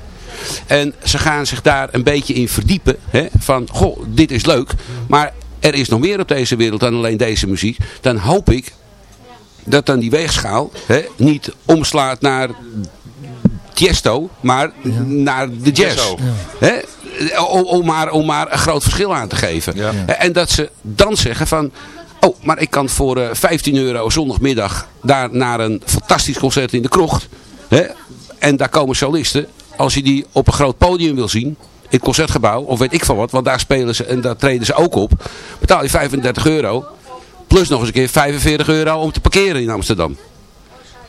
H: en ze gaan zich daar een beetje in verdiepen... Hè, van, goh, dit is leuk... maar er is nog meer op deze wereld dan alleen deze muziek... dan hoop ik dat dan die weegschaal hè, niet omslaat naar Tiesto, maar naar de jazz. Om, om, maar, om maar een groot verschil aan te geven.
F: Ja.
H: En dat ze dan zeggen van... Oh, maar ik kan voor eh, 15 euro zondagmiddag daar naar een fantastisch concert in de krocht. Hè? En daar komen solisten. Als je die op een groot podium wil zien. In het concertgebouw. Of weet ik van wat. Want daar spelen ze en daar treden ze ook op. Betaal je 35 euro. Plus nog eens een keer 45 euro om te parkeren in Amsterdam.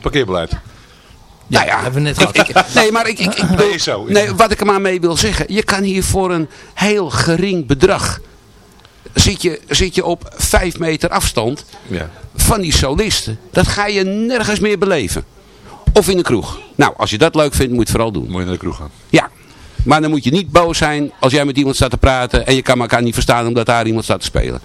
F: Parkeerbeleid.
H: Nou ja,
E: hebben we net
H: ik- ik- nee, maar ik, ik, ik bedoel-
F: Nee, zo.
H: nee, wat ik er maar mee wil zeggen. Je kan hier voor een heel gering bedrag. Zit je, zit je op 5 meter afstand
F: Ja.
H: van die solisten. Dat ga je nergens meer beleven. Of in de kroeg. Nou, als je dat leuk vindt, moet je het vooral doen.
F: Moet je naar de kroeg gaan.
H: Ja. Maar dan moet je niet boos zijn als jij met iemand staat te praten. En je kan elkaar niet verstaan omdat daar iemand staat te spelen.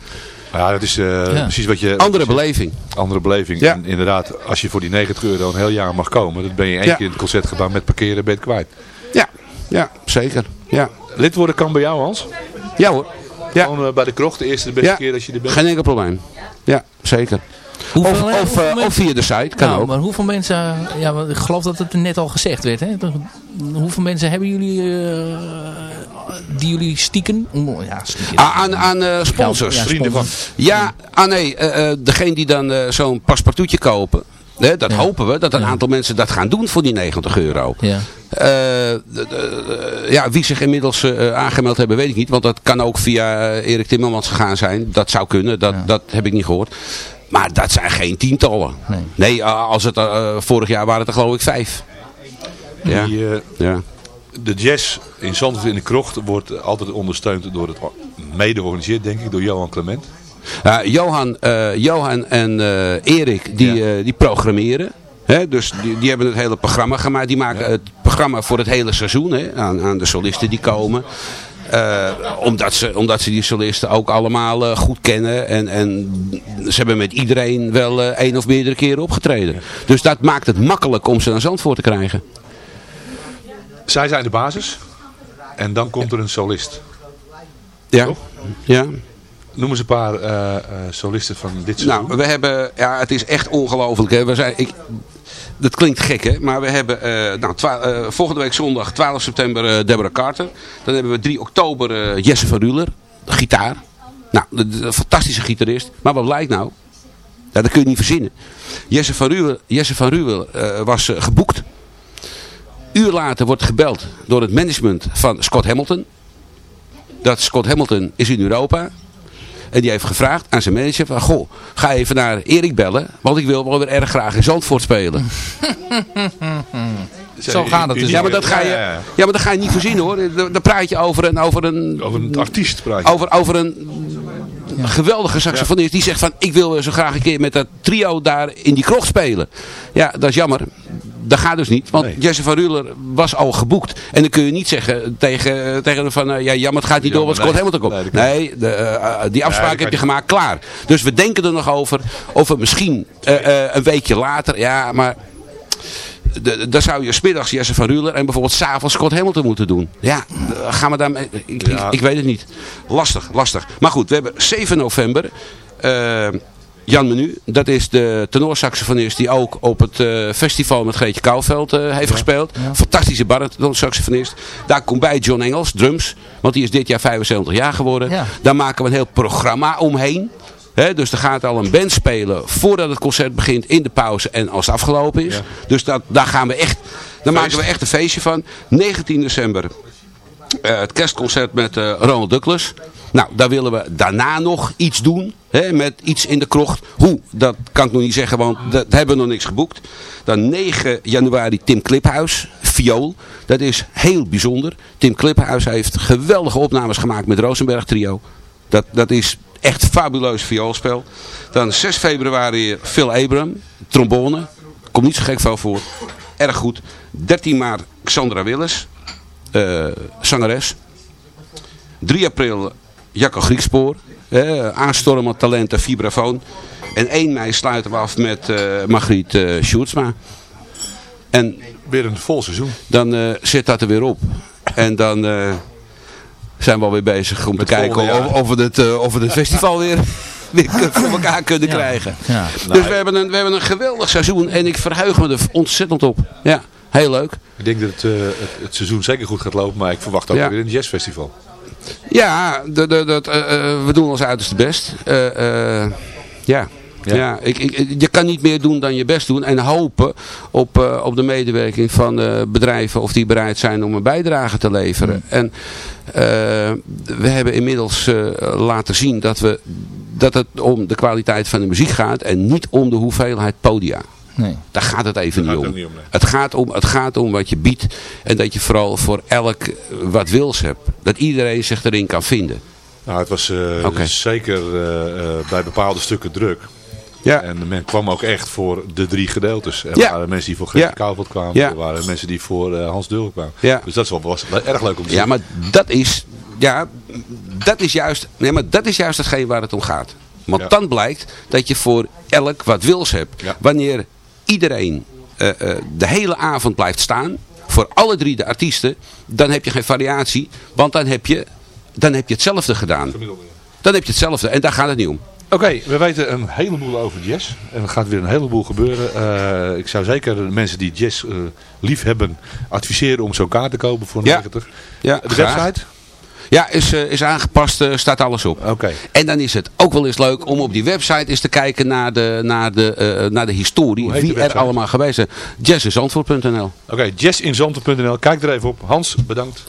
F: Ja, dat is eh,
E: Ja.
F: precies wat je...
H: Andere beleving.
F: Andere beleving.
H: Ja.
F: En inderdaad, als je voor die 90 euro een heel jaar mag komen, dan ben je één
H: Ja.
F: keer in het concertgebouw met parkeren ben je het kwijt.
H: Ja, ja zeker. Ja,
F: Lid worden kan bij jou, Hans?
H: ja hoor. Ja.
F: Gewoon eh, bij de krocht, de eerste de beste
H: Ja.
F: keer dat je er bent.
H: Geen enkel probleem. Ja, zeker.
E: Hoeveel,
H: Of, of, eh,
E: mensen-
H: of via de site, kan
E: nou,
H: ook.
E: maar hoeveel mensen, ja, want ik geloof dat het net al gezegd werd, hè? Hoeveel mensen hebben jullie, eh, die jullie stieken? Ja, stieken.
H: Ah, aan aan eh, sponsors.
E: Ja,
F: Vrienden van.
H: Ja, ah nee, eh, eh, degene die dan eh, zo'n paspartoutje kopen. Hè, dat
E: Ja.
H: hopen we, dat een aantal mensen dat gaan doen voor die 90 euro.
E: Ja.
H: Eh, eh, ja, wie zich inmiddels eh, aangemeld hebben, weet ik niet. Want dat kan ook via eh, Erik Timmermans gegaan zijn. Dat zou kunnen, dat,
E: Ja.
H: dat heb ik niet gehoord. Maar dat zijn geen tientallen.
E: Nee.
H: Nee, eh, als het, eh, vorig jaar waren het er geloof ik vijf. Ja,
F: Die, eh,
H: ja.
F: de jazz in Zandvoort in de krocht wordt altijd ondersteund door het mede georganiseerd, denk ik, door Johan Clement.
H: Ja, Johan, eh, Johan en eh, Erik die,
F: Ja.
H: eh, die programmeren. Hè, dus die, die hebben het hele programma gemaakt. Die maken het programma voor het hele seizoen. Hè, aan, aan de solisten die komen. Eh, omdat, ze, omdat ze die solisten ook allemaal eh, goed kennen. En, en ze hebben met iedereen wel eh, één of meerdere keren opgetreden. Dus dat maakt het makkelijk om ze naar Zandvoort te krijgen.
F: Zij zijn de basis. En dan komt er een solist.
H: Ja.
F: Toch?
H: Ja.
F: Noem eens een paar solisten van dit seizoen.
H: Nou, we hebben, ja, het is echt ongelooflijk. We zijn, ik, dat klinkt gek, hè? Maar we hebben eh, nou, eh, volgende week zondag 12 september eh, Deborah Carter. Dan hebben we 3 oktober Jesse van Ruler, gitaar. Nou, een fantastische gitarist. Maar wat blijkt nou? Ja, dat kun je niet verzinnen. Jesse van Ruwer, Jesse van was geboekt. Uur later wordt gebeld door het management van Scott Hamilton. Dat Scott Hamilton is in Europa. En die heeft gevraagd aan zijn manager van, goh, ga even naar Erik bellen, want ik wil wel weer erg graag in Zandvoort spelen.
E: Zo gaat het dus.
H: Ja, maar dat ga je,
F: Ja,
H: maar dat ga je niet voorzien hoor. Dan dan praat je over een, over een,
F: Over een artiest praat je.
H: over, over een geweldige saxofonist die zegt van, ik wil zo graag een keer met dat trio daar in die krocht spelen. Ja, dat is jammer. Dat gaat dus niet, want
F: Nee.
H: Jesse van Ruler was al geboekt. En dan kun je niet zeggen tegen, tegen hem van, eh, ja jammer het gaat niet door, want Scott
F: nee.
H: Hamilton
F: Nee,
H: komt.
F: kan
H: Nee, de, eh, eh, die afspraak heb je gemaakt, klaar. Dus we denken er nog over, of we misschien een weekje later, ja, maar... de- Dan zou je smiddags Jesse van Ruler en bijvoorbeeld s'avonds Scott Hamilton moeten doen. Ja, eh, gaan we daarmee... Ik,
F: Ja.
H: ik, ik weet het niet. Lastig, lastig. Maar goed, we hebben 7 november... eh, Jan Menu, dat is de tenorsaxofonist die ook op het eh, festival met Greetje Kouwveld eh, heeft gespeeld. Fantastische barretonsaxofonist. Daar komt bij John Engels, drums, want die is dit jaar 75 jaar geworden.
E: Ja.
H: Daar maken we een heel programma omheen. Dus er gaat al een band spelen voordat het concert begint in de pauze en als het afgelopen is.
F: Ja.
H: Dus dat, daar gaan we echt, daar maken we echt een feestje van. 19 december eh, het kerstconcert met eh, Ronald Douglas. Nou, daar willen we daarna nog iets doen. Hè, met iets in de krocht. Hoe? Dat kan ik nog niet zeggen, want dat hebben we nog niks geboekt. Dan 9 januari Tim Kliphuis, viool. Dat is heel bijzonder. Tim Kliphuis heeft geweldige opnames gemaakt met Rosenberg Trio. Dat, dat is echt fabuleus vioolspel. Dan 6 februari Phil Abram, trombone. Komt niet zo gek veel voor. Erg goed. 13 maart Xandra Willis, eh, zangeres. 3 april Jacco Griekspoor. Eh, aanstormend talenten, vibrafoon. En 1 mei sluiten we af met eh Margriet eh Sjoerdsma. En
F: Weer een vol seizoen.
H: dan eh, zit dat er weer op. En dan eh, zijn we alweer bezig om
F: Met
H: te kijken of, we het, eh, of we het festival weer, weer voor elkaar kunnen krijgen.
E: Ja.
H: Dus we hebben, een, we hebben een geweldig seizoen en ik verheug me er ontzettend op. Ja, heel leuk.
F: Ik denk dat het, eh, het, het seizoen zeker goed gaat lopen, maar ik verwacht ook
H: Ja.
F: weer een jazzfestival.
H: Ja, dat, eh, we doen ons uiterste best. Ja.
F: Ja.
H: Ja. ik, ik, je kan niet meer doen dan je best doen en hopen op, eh, op de medewerking van eh, bedrijven of die bereid zijn om een bijdrage te leveren. En eh, we hebben inmiddels eh, laten zien dat, we, dat het om de kwaliteit van de muziek gaat en niet om de hoeveelheid podia.
E: Nee.
H: Daar gaat het even niet
F: gaat
H: om.
F: het niet om, nee.
H: Het, gaat om. het gaat om wat je biedt en dat je vooral voor elk wat wils hebt. Dat iedereen zich erin kan vinden.
F: Nou, het was eh, zeker eh, eh, bij bepaalde stukken druk.
H: Ja.
F: En men kwam ook echt voor de drie gedeeltes. Er
H: Ja.
F: waren mensen die voor Gertje
H: Ja.
F: Kwamen.
H: Ja.
F: Er waren mensen die voor eh, Hans Dul kwamen. Dus dat is wel, was erg leuk om te zien.
H: Ja, maar dat is, ja, dat is juist, nee, maar dat is juist hetgeen waar het om gaat. Want dan blijkt dat je voor elk wat wils hebt. Wanneer iedereen eh, eh, de hele avond blijft staan, voor alle drie de artiesten, dan heb je geen variatie, want dan heb je, dan heb je hetzelfde gedaan. Dan heb je hetzelfde en daar gaat het niet om.
F: Oké, we weten een heleboel over jazz. En er gaat weer een heleboel gebeuren. Eh, ik zou zeker de mensen die jazz eh, lief hebben adviseren om zo'n kaart te kopen voor
H: Ja.
F: 90.
H: Ja,
F: De
H: graag.
F: website?
H: Ja, is, eh, is aangepast, staat alles op.
F: Oké.
H: En dan is het ook wel eens leuk om op die website eens te kijken naar de, naar de, naar de historie. Wie
F: de
H: er allemaal geweest zijn. Jazzisantwoord.nl
F: Oké, jazzinzanten.nl. Kijk er even op. Hans, bedankt.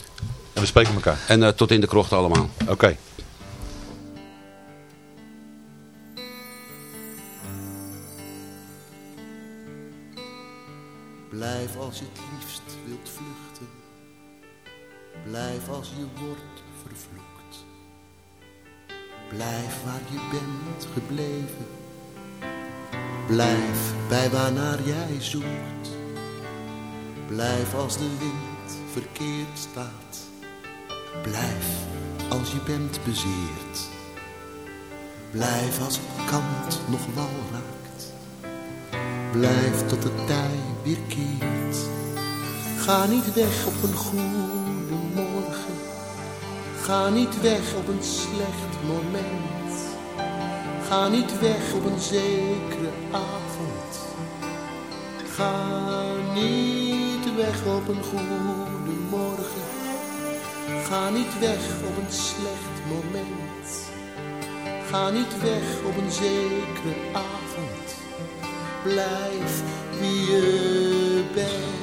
F: En we spreken elkaar.
H: En tot in de krocht allemaal.
F: Oké.
I: Blijf als je het liefst wilt vluchten. Blijf als je wordt vervloekt. Blijf waar je bent gebleven. Blijf bij waarnaar jij zoekt. Blijf als de wind verkeerd staat. Blijf als je bent bezeerd. Blijf als het kant nog wal. Blijf tot de tij weer keert. Ga niet weg op een goede morgen. Ga niet weg op een slecht moment. Ga niet weg op een zekere avond. Ga niet weg op een goede morgen. Ga niet weg op een slecht moment. Ga niet weg op een zekere avond. Blijf wie je bent.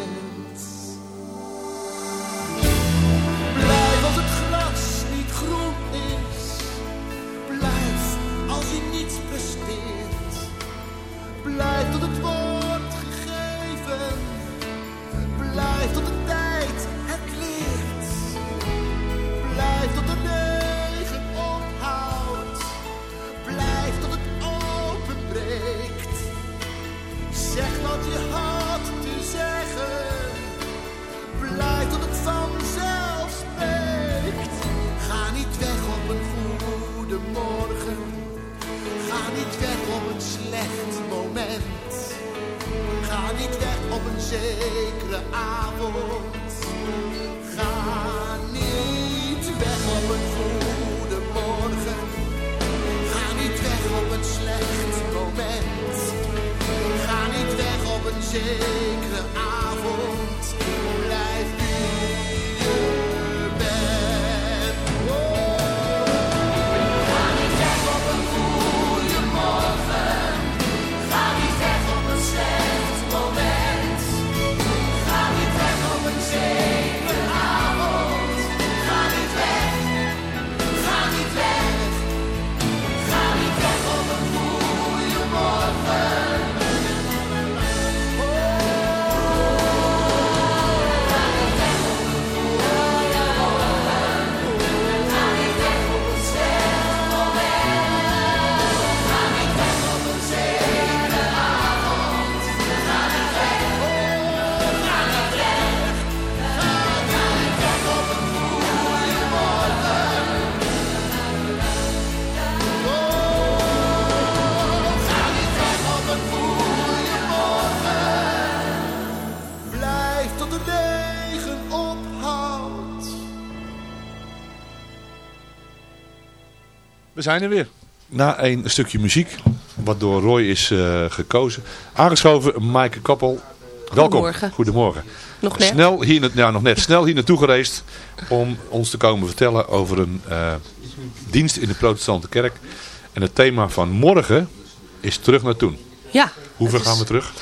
F: We zijn er weer. Na een stukje muziek, wat door Roy is eh, gekozen. Aangeschoven, Maaike Kappel. Welkom.
J: Goedemorgen.
F: Goedemorgen.
J: Nog net?
F: Snel hier, na- ja, nog net. Snel hier naartoe gereisd om ons te komen vertellen over een eh, dienst in de protestante kerk. En het thema van morgen is terug naar toen.
J: Ja.
F: Hoeveel
J: het is-
F: gaan we terug?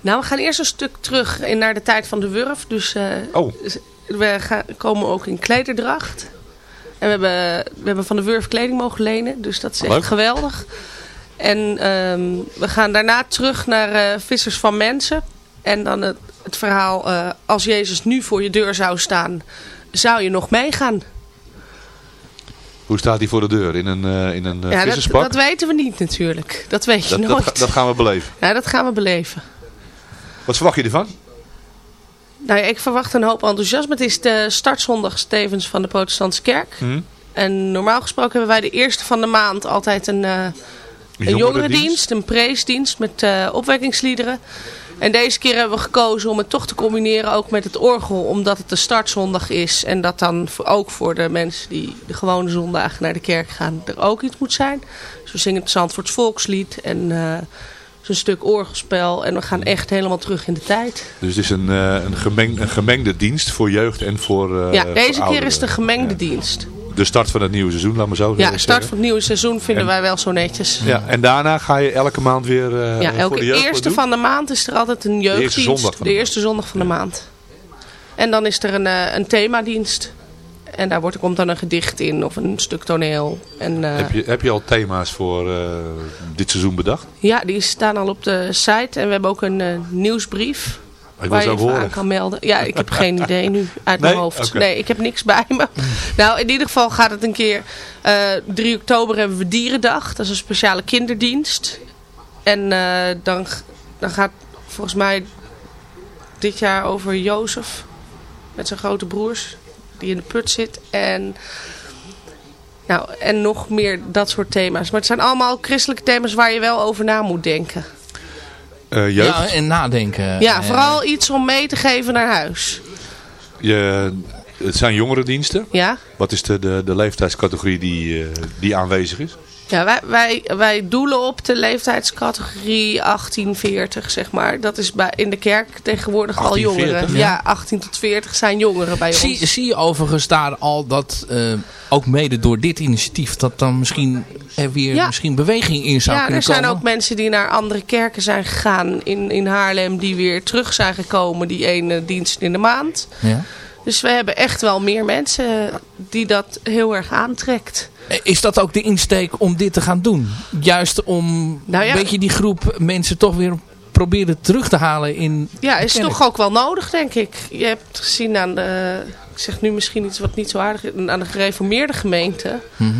J: Nou, we gaan eerst een stuk terug in, naar de tijd van de Wurf. Dus eh,
F: Oh.
J: we gaan, komen ook in klederdracht. En we hebben, we hebben van de Wurf kleding mogen lenen. Dus dat is echt
F: Leuk.
J: geweldig. En ehm, we gaan daarna terug naar eh, Vissers van Mensen. En dan het, het verhaal, eh, als Jezus nu voor je deur zou staan, zou je nog meegaan?
F: Hoe staat hij voor de deur? In een, eh in een
J: ja, dat,
F: visserspak?
J: dat weten we niet natuurlijk. Dat weet je
F: dat,
J: nooit.
F: dat, dat gaan we beleven.
J: Ja, dat gaan we beleven.
F: Wat verwacht je ervan?
J: Nou ja, ik verwacht een hoop enthousiasme. Het is de startzondag tevens van de protestantse kerk.
F: Hm?
J: En normaal gesproken hebben wij de eerste van de maand altijd een, eh, een
F: jongerendienst?
J: een preesdienst met eh, opwekkingsliederen. En deze keer hebben we gekozen om het toch te combineren ook met het orgel. Omdat het de startzondag is. En dat dan ook voor de mensen die de gewone zondagen naar de kerk gaan er ook iets moet zijn. Dus we zingen het Zandvoorts volkslied en eh, zo'n stuk orgelspel. En we gaan echt helemaal terug in de tijd.
F: Dus het is een, eh, een, gemeng, een gemengde dienst voor jeugd en voor eh,
J: ja,
F: voor
J: deze keer is de gemengde dienst.
F: De start van het nieuwe seizoen, laat maar zo
J: Ja,
F: zeggen.
J: start van het nieuwe seizoen vinden
F: En-
J: wij wel zo netjes.
F: Ja, en daarna ga je elke maand weer eh
J: Ja,
F: voor
J: elke
F: de
J: eerste
F: doen?
J: van de maand is er altijd een jeugddienst.
F: zondag van
J: de
F: de
J: eerste zondag van de maand. En dan is er een, een themadienst. En daar wordt, komt dan een gedicht in of een stuk toneel. En, eh,
F: Heb je, heb je al thema's voor eh, dit seizoen bedacht?
J: Ja, die staan al op de site. En we hebben ook een eh, nieuwsbrief.
F: Ik
J: waar je
F: zo
J: even aan
F: horen.
J: kan melden. Ja, ik heb geen idee nu uit
F: Nee?
J: mijn hoofd. Nee, ik heb niks bij me. Nou, in ieder geval gaat het een keer... eh 3 oktober hebben we Dierendag. Dat is een speciale kinderdienst. En dan, dan gaat volgens mij dit jaar over Jozef. Met zijn grote broers. Die in de put zit. En... Nou, en nog meer dat soort thema's. Maar het zijn allemaal christelijke thema's waar je wel over na moet denken.
F: Eh, jeugd,
E: Ja, en nadenken.
J: Ja,
E: Eh,
J: vooral iets om mee te geven naar huis.
F: je, het zijn jongerendiensten.
J: Ja,
F: Wat is de, de, de leeftijdscategorie die, eh, die aanwezig is?
J: Ja wij, wij, wij doelen op de leeftijdscategorie 1840, zeg maar. Dat is bij, in de kerk tegenwoordig al
F: 1840?
J: jongeren. Ja. 18 tot 40 zijn jongeren bij ons.
E: Zie, zie je overigens daar al dat, eh, ook mede door dit initiatief, dat dan misschien er weer
J: Ja.
E: misschien beweging in zou
J: Ja,
E: kunnen
J: er zijn
E: komen?
J: ook mensen die naar andere kerken zijn gegaan in, in Haarlem, die weer terug zijn gekomen, die ene dienst in de maand.
E: Ja.
J: Dus we hebben echt wel meer mensen die dat heel erg aantrekt.
E: Is dat ook de insteek om dit te gaan doen? Juist om
J: Nou ja.
E: een beetje die groep mensen toch weer proberen terug te halen in
J: Ja, is toch ook wel nodig, denk ik. Je hebt gezien aan de, ik zeg nu misschien iets wat niet zo aardig is, aan de gereformeerde gemeente.
E: Mhm.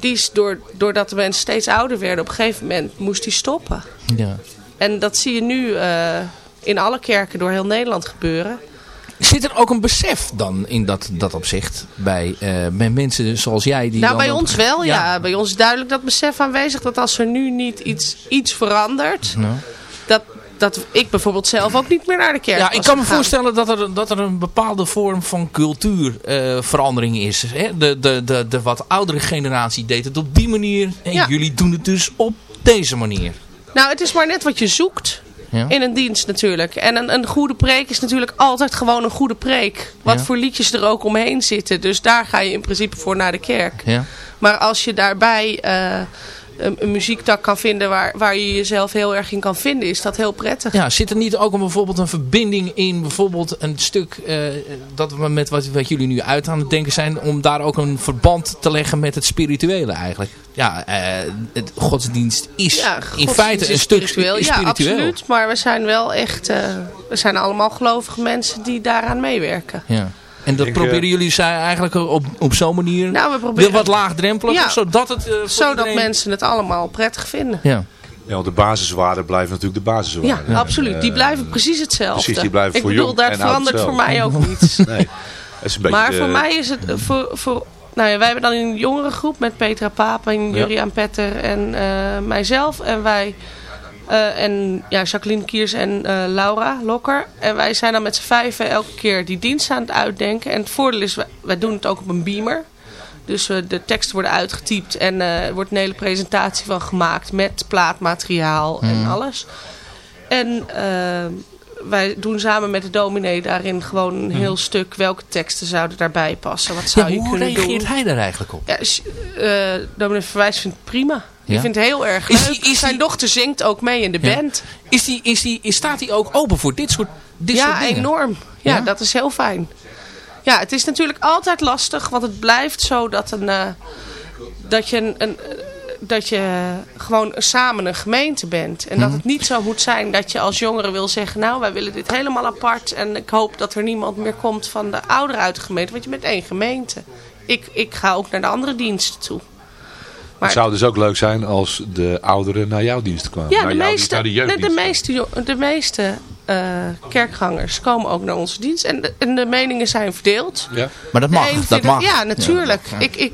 J: Die is door, doordat de mensen steeds ouder werden, op een gegeven moment moest die stoppen.
E: Ja.
J: En dat zie je nu eh, in alle kerken door heel Nederland gebeuren.
E: Zit er ook een besef dan in dat, dat opzicht bij, eh, bij mensen zoals jij? Die
J: nou, bij ons wel, ja. Bij ons is duidelijk dat besef aanwezig dat als er nu niet iets, iets verandert,
E: Ja.
J: dat, dat ik bijvoorbeeld zelf ook niet meer naar de kerk
E: Ja, ik kan me voorstellen dat er, dat er een bepaalde vorm van cultuurverandering is. Hè? De, de, de, de wat oudere generatie deed het op die manier. En
J: Ja.
E: jullie doen het dus op deze manier.
J: Nou, het is maar net wat je zoekt.
E: Ja.
J: In een dienst natuurlijk. En een, een goede preek is natuurlijk altijd gewoon een goede preek. Wat
E: Ja.
J: voor liedjes er ook omheen zitten. Dus daar ga je in principe voor naar de kerk.
E: Ja.
J: Maar als je daarbij eh, een, een muziektak kan vinden waar, waar je jezelf heel erg in kan vinden, is dat heel prettig.
E: Ja, zit er niet ook een, bijvoorbeeld een verbinding in, bijvoorbeeld een stuk eh, dat we met wat, wat jullie nu uit aan het denken zijn, om daar ook een verband te leggen met het spirituele eigenlijk? Ja, eh, het godsdienst is
J: Ja,
E: in
J: godsdienst
E: feite
J: is
E: een stuk
J: spiritueel. Ja,
E: spiritueel.
J: absoluut. Maar we zijn wel echt, eh, we zijn allemaal gelovige mensen die daaraan meewerken.
E: Ja. En dat
F: Ik,
E: proberen
F: eh,
E: jullie zij eigenlijk op, op zo'n manier
J: Nou, we proberen
E: weer wat laagdrempelig,
J: Ja.
E: zodat het eh, voor
J: zodat
E: iedereen-
J: mensen het allemaal prettig vinden.
E: Ja.
F: Ja, want de basiswaarden blijven natuurlijk de basiswaarden.
J: Ja, absoluut. Die
F: Eh,
J: blijven precies hetzelfde.
F: precies, die blijven
J: Ik
F: voor
J: bedoel,
F: jong
J: daar verandert voor mij ook niets.
F: Nee, het is een beetje...
J: maar voor
F: eh,
J: mij is het... eh, Voor, voor, nou ja, wij hebben dan een jongere groep met Petra Paap en
F: Ja.
J: Juriaan Petter en eh, mijzelf. En wij... eh, en ja, Jacqueline Kiers en eh, Laura Lokker. En wij zijn dan met z'n vijven elke keer die dienst aan het uitdenken. En het voordeel is, wij, wij doen het ook op een beamer. Dus eh, de teksten worden uitgetypt en er wordt een hele presentatie van gemaakt met plaatmateriaal en
E: Mhm.
J: alles. En wij doen samen met de dominee daarin gewoon een heel stuk welke teksten zouden daarbij passen. Wat zou
E: Ja,
J: je
E: hoe
J: kunnen
E: reageert
J: doen?
E: hij daar eigenlijk op?
J: Ja, eh, dominee Verwijs vindt het prima. Die
E: Ja?
J: vindt het heel erg
E: Is
J: leuk.
E: die- is
J: Zijn
E: die-
J: dochter zingt ook mee in de
E: Ja.
J: band.
E: Is die, is die, is, staat hij ook open voor dit soort, dit soort
J: ja,
E: dingen?
J: enorm. Ja,
E: Ja?
J: dat is heel fijn. Ja, het is natuurlijk altijd lastig, want het blijft zo dat, een, eh, dat, je, een, een, dat je gewoon samen een gemeente bent. En dat
E: Mhm.
J: het niet zo moet zijn dat je als jongere wil zeggen... nou, wij willen dit helemaal apart... en ik hoop dat er niemand meer komt van de ouderen uit de gemeente. Want je bent één gemeente. Ik, ik ga ook naar de andere diensten toe. Maar
F: Het zou dus ook leuk zijn als de ouderen naar jouw dienst kwamen.
J: ja,
F: naar
J: de
F: jouw dienst,
J: meeste,
F: naar de
J: de, meeste, de meeste eh, kerkgangers komen ook naar onze dienst. En de, en de meningen zijn verdeeld.
F: Ja.
E: Maar dat mag, dat mag.
J: Ja, natuurlijk.
E: Ja, dat mag,
J: Ik, ik,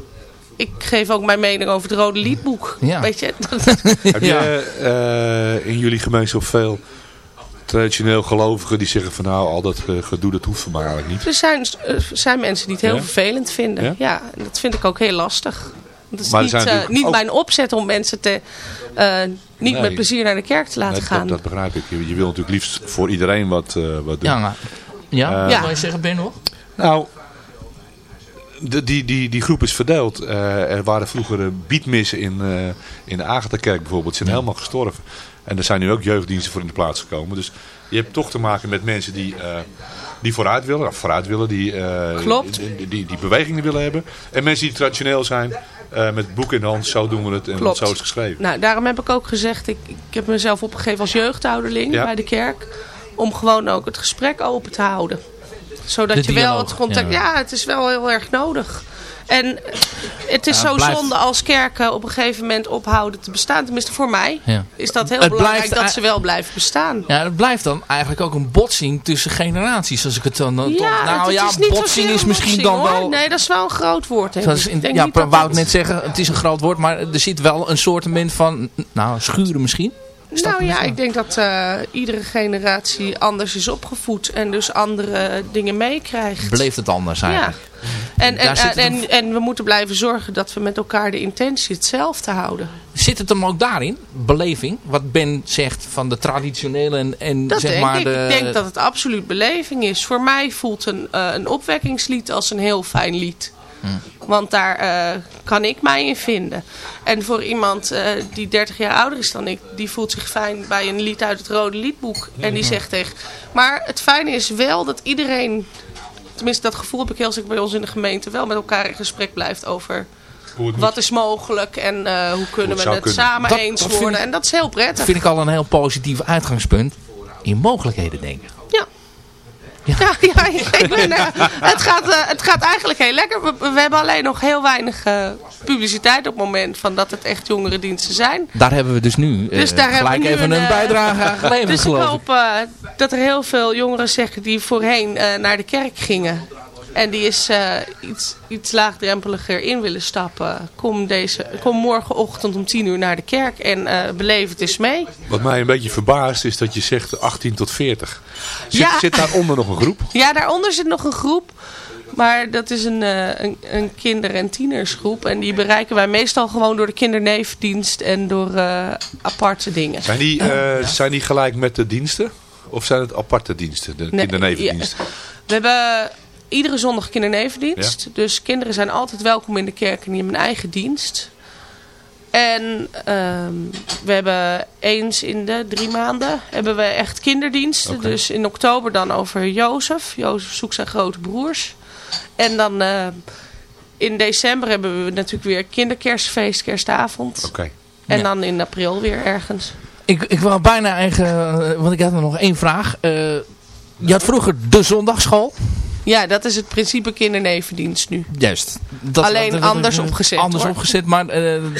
J: ik geef ook mijn mening over het rode liedboek.
E: Ja.
J: Weet je?
F: Heb je eh, in jullie gemeenschap veel traditioneel gelovigen die zeggen van nou al dat ge- gedoe dat hoeft voor mij eigenlijk niet.
J: er zijn, er zijn mensen die het heel
F: Ja?
J: vervelend vinden.
F: Ja?
J: Dat vind ik ook heel lastig. Het is
F: Maar
J: niet, eh,
F: ook-
J: mijn opzet om mensen te, eh, niet
F: Nee.
J: met plezier naar de kerk te laten
F: Nee,
J: gaan.
F: dat, dat begrijp ik. Je, je wil natuurlijk liefst voor iedereen wat, eh, wat doen.
E: Ja, maar, ja?
F: Eh,
J: Ja.
E: wil je zeggen, Ben nog?
F: Nou, de, die, die, die groep is verdeeld. Eh, er waren vroeger eh, biedmissen in, eh, in de Agatha-kerk bijvoorbeeld. Ze zijn helemaal gestorven. En er zijn nu ook jeugddiensten voor in de plaats gekomen. Dus je hebt toch te maken met mensen die, die vooruit willen. Of vooruit willen. Die,
J: Klopt.
F: Die, die, die bewegingen willen hebben. En mensen die traditioneel zijn. met boek in de hand. Zo doen we het. En
J: Klopt.
F: zo is het geschreven.
J: Nou, daarom heb ik ook gezegd, ik, ik heb mezelf opgegeven als jeugdouderling
F: Ja.
J: bij de kerk. Om gewoon ook het gesprek open te houden. Zodat
E: De
J: je wel het contact...
E: ja.
J: Ja. het is wel heel erg nodig. En het is
E: Ja,
J: zo
E: blijft-
J: zonde als kerken op een gegeven moment ophouden te bestaan. Tenminste voor mij
E: Ja.
J: is dat heel
E: Het
J: belangrijk
E: blijft
J: dat ze wel blijven bestaan.
E: Ja, het blijft dan eigenlijk ook een botsing tussen generaties. Als ik het dan... dan
J: Ja,
E: nou ja,
J: is
E: botsing is misschien
J: botsing,
E: dan
J: hoor.
E: wel...
J: Nee, dat is wel een groot woord.
E: Dat
J: ik.
E: is in-
J: Ik denk
E: ja, wou ik net zeggen, het is een groot woord, maar er zit wel een soort van, nou, schuren misschien.
J: Nou ja, ik denk dat eh, iedere generatie anders is opgevoed en dus andere dingen meekrijgt.
E: Beleeft het anders eigenlijk.
J: En, en, en,
E: het
J: en, en we moeten blijven zorgen dat we met elkaar de intentie hetzelfde houden.
E: Zit het hem ook daarin? Beleving? Wat Ben zegt van de traditionele en, en
J: Dat
E: zeg
J: denk
E: maar
J: ik.
E: de...
J: Ik denk dat het absoluut beleving is. Voor mij voelt een, eh, een opwekkingslied als een heel fijn lied. Want daar eh, kan ik mij in vinden. En voor iemand eh, die 30 jaar ouder is dan ik, die voelt zich fijn bij een lied uit het Rode Liedboek. En die zegt tegen. Maar het fijne is wel dat iedereen, tenminste dat gevoel heb ik heel zeker bij ons in de gemeente, wel met elkaar in gesprek blijft over wat is mogelijk en eh, hoe kunnen we het
F: kunnen.
J: samen
E: Dat-
J: eens
E: dat
J: worden.
E: ik-
J: En dat is heel
E: Dat
J: prettig.
E: vind ik al een heel positief uitgangspunt. In mogelijkheden denken.
J: Ja. Ja, ik ben, eh, het, gaat, eh, het gaat eigenlijk heel lekker. We, we hebben alleen nog heel weinig eh, publiciteit op het moment van dat het echt jongerendiensten zijn.
E: Daar hebben we dus nu
J: Dus daar hebben
E: gelijk
J: we nu
E: even een, bijdrage aan geleverd
J: Dus ik hoop dat er heel veel jongeren zeggen die voorheen naar de kerk gingen. En die is eh, iets, iets laagdrempeliger in willen stappen. Kom, deze, kom morgenochtend om 10 uur naar de kerk en eh beleef het eens mee.
F: Wat mij een beetje verbaast is dat je zegt 18 tot 40. Zit,
J: Ja.
F: zit daaronder nog een groep?
J: Ja, daaronder zit nog een groep. Maar dat is een, eh, een, een kinder- en tienersgroep. En die bereiken wij meestal gewoon door de kinderneefdienst en door aparte dingen.
F: Zijn die, zijn die gelijk met de diensten? Of zijn het aparte diensten, de
J: Nee,
F: kindernevendiensten?
J: We hebben iedere zondag kindernevendienst. Dus kinderen zijn altijd welkom in de kerk en die hebben een eigen dienst. En ehm, we hebben eens in de drie maanden hebben we echt kinderdiensten. Dus in oktober dan over Jozef. Jozef zoekt zijn grote broers. En dan eh, in december hebben we natuurlijk weer kinderkerstfeest, kerstavond.
F: Oké.
J: En
E: Ja.
J: dan in april weer ergens.
E: Ik, ik wou bijna eigen, eh, want ik had nog één vraag. Eh, je had vroeger de zondagschool.
J: Ja, dat is het principe kindernevendienst nu.
E: Juist. Dat,
J: Alleen anders opgezet,
E: Anders
J: hoor.
E: opgezet, maar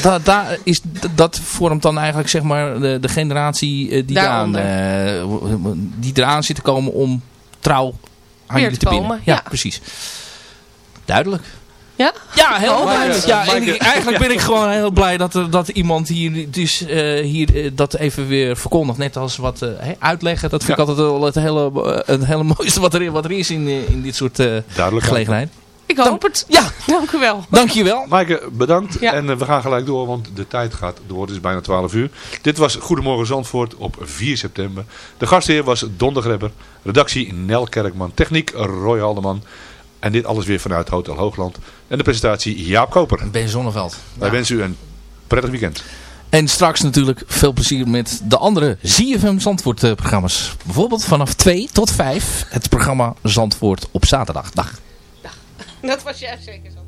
E: da, da is, dat vormt dan eigenlijk zeg maar de, de generatie eh, die, eraan, eh, die eraan zit te komen om trouw aan
J: Weer
E: jullie
J: te
E: te binden.
J: komen,
E: Ja,
J: ja.
E: precies. Duidelijk.
J: Ja?
E: Ja, heel
J: Oh.
E: Ja,
F: Maaike-
E: en ik- eigenlijk ben ik gewoon heel blij dat, er, dat iemand hier, dus, eh, hier eh, dat even weer verkondigt. Net als wat eh, hè, uitleggen. Dat vind
F: Ja.
E: ik altijd wel het hele, eh, het hele mooiste wat er, wat er is in, eh, in dit soort eh, gelegenheid.
J: Ik hoop het.
E: Ja,
J: Dank u wel.
E: dankjewel.
F: Maaike, bedankt.
J: Ja.
F: En eh, we gaan gelijk door, want de tijd gaat door. Het is bijna 12 uur. Dit was Goedemorgen Zandvoort op 4 september. De gastheer was Don de Grebber. Redactie Nel Kerkman. Techniek Roy Haldeman. En dit alles weer vanuit Hotel Hoogland. En de presentatie Jaap Koper.
E: Ben Zonneveld.
F: Wij wensen u een prettig weekend.
E: En straks natuurlijk veel plezier met de andere ZFM Zandvoort eh, programma's. Bijvoorbeeld vanaf 2 tot 5 het programma Zandvoort op zaterdag. Dag.
J: Dat was jij zeker zo.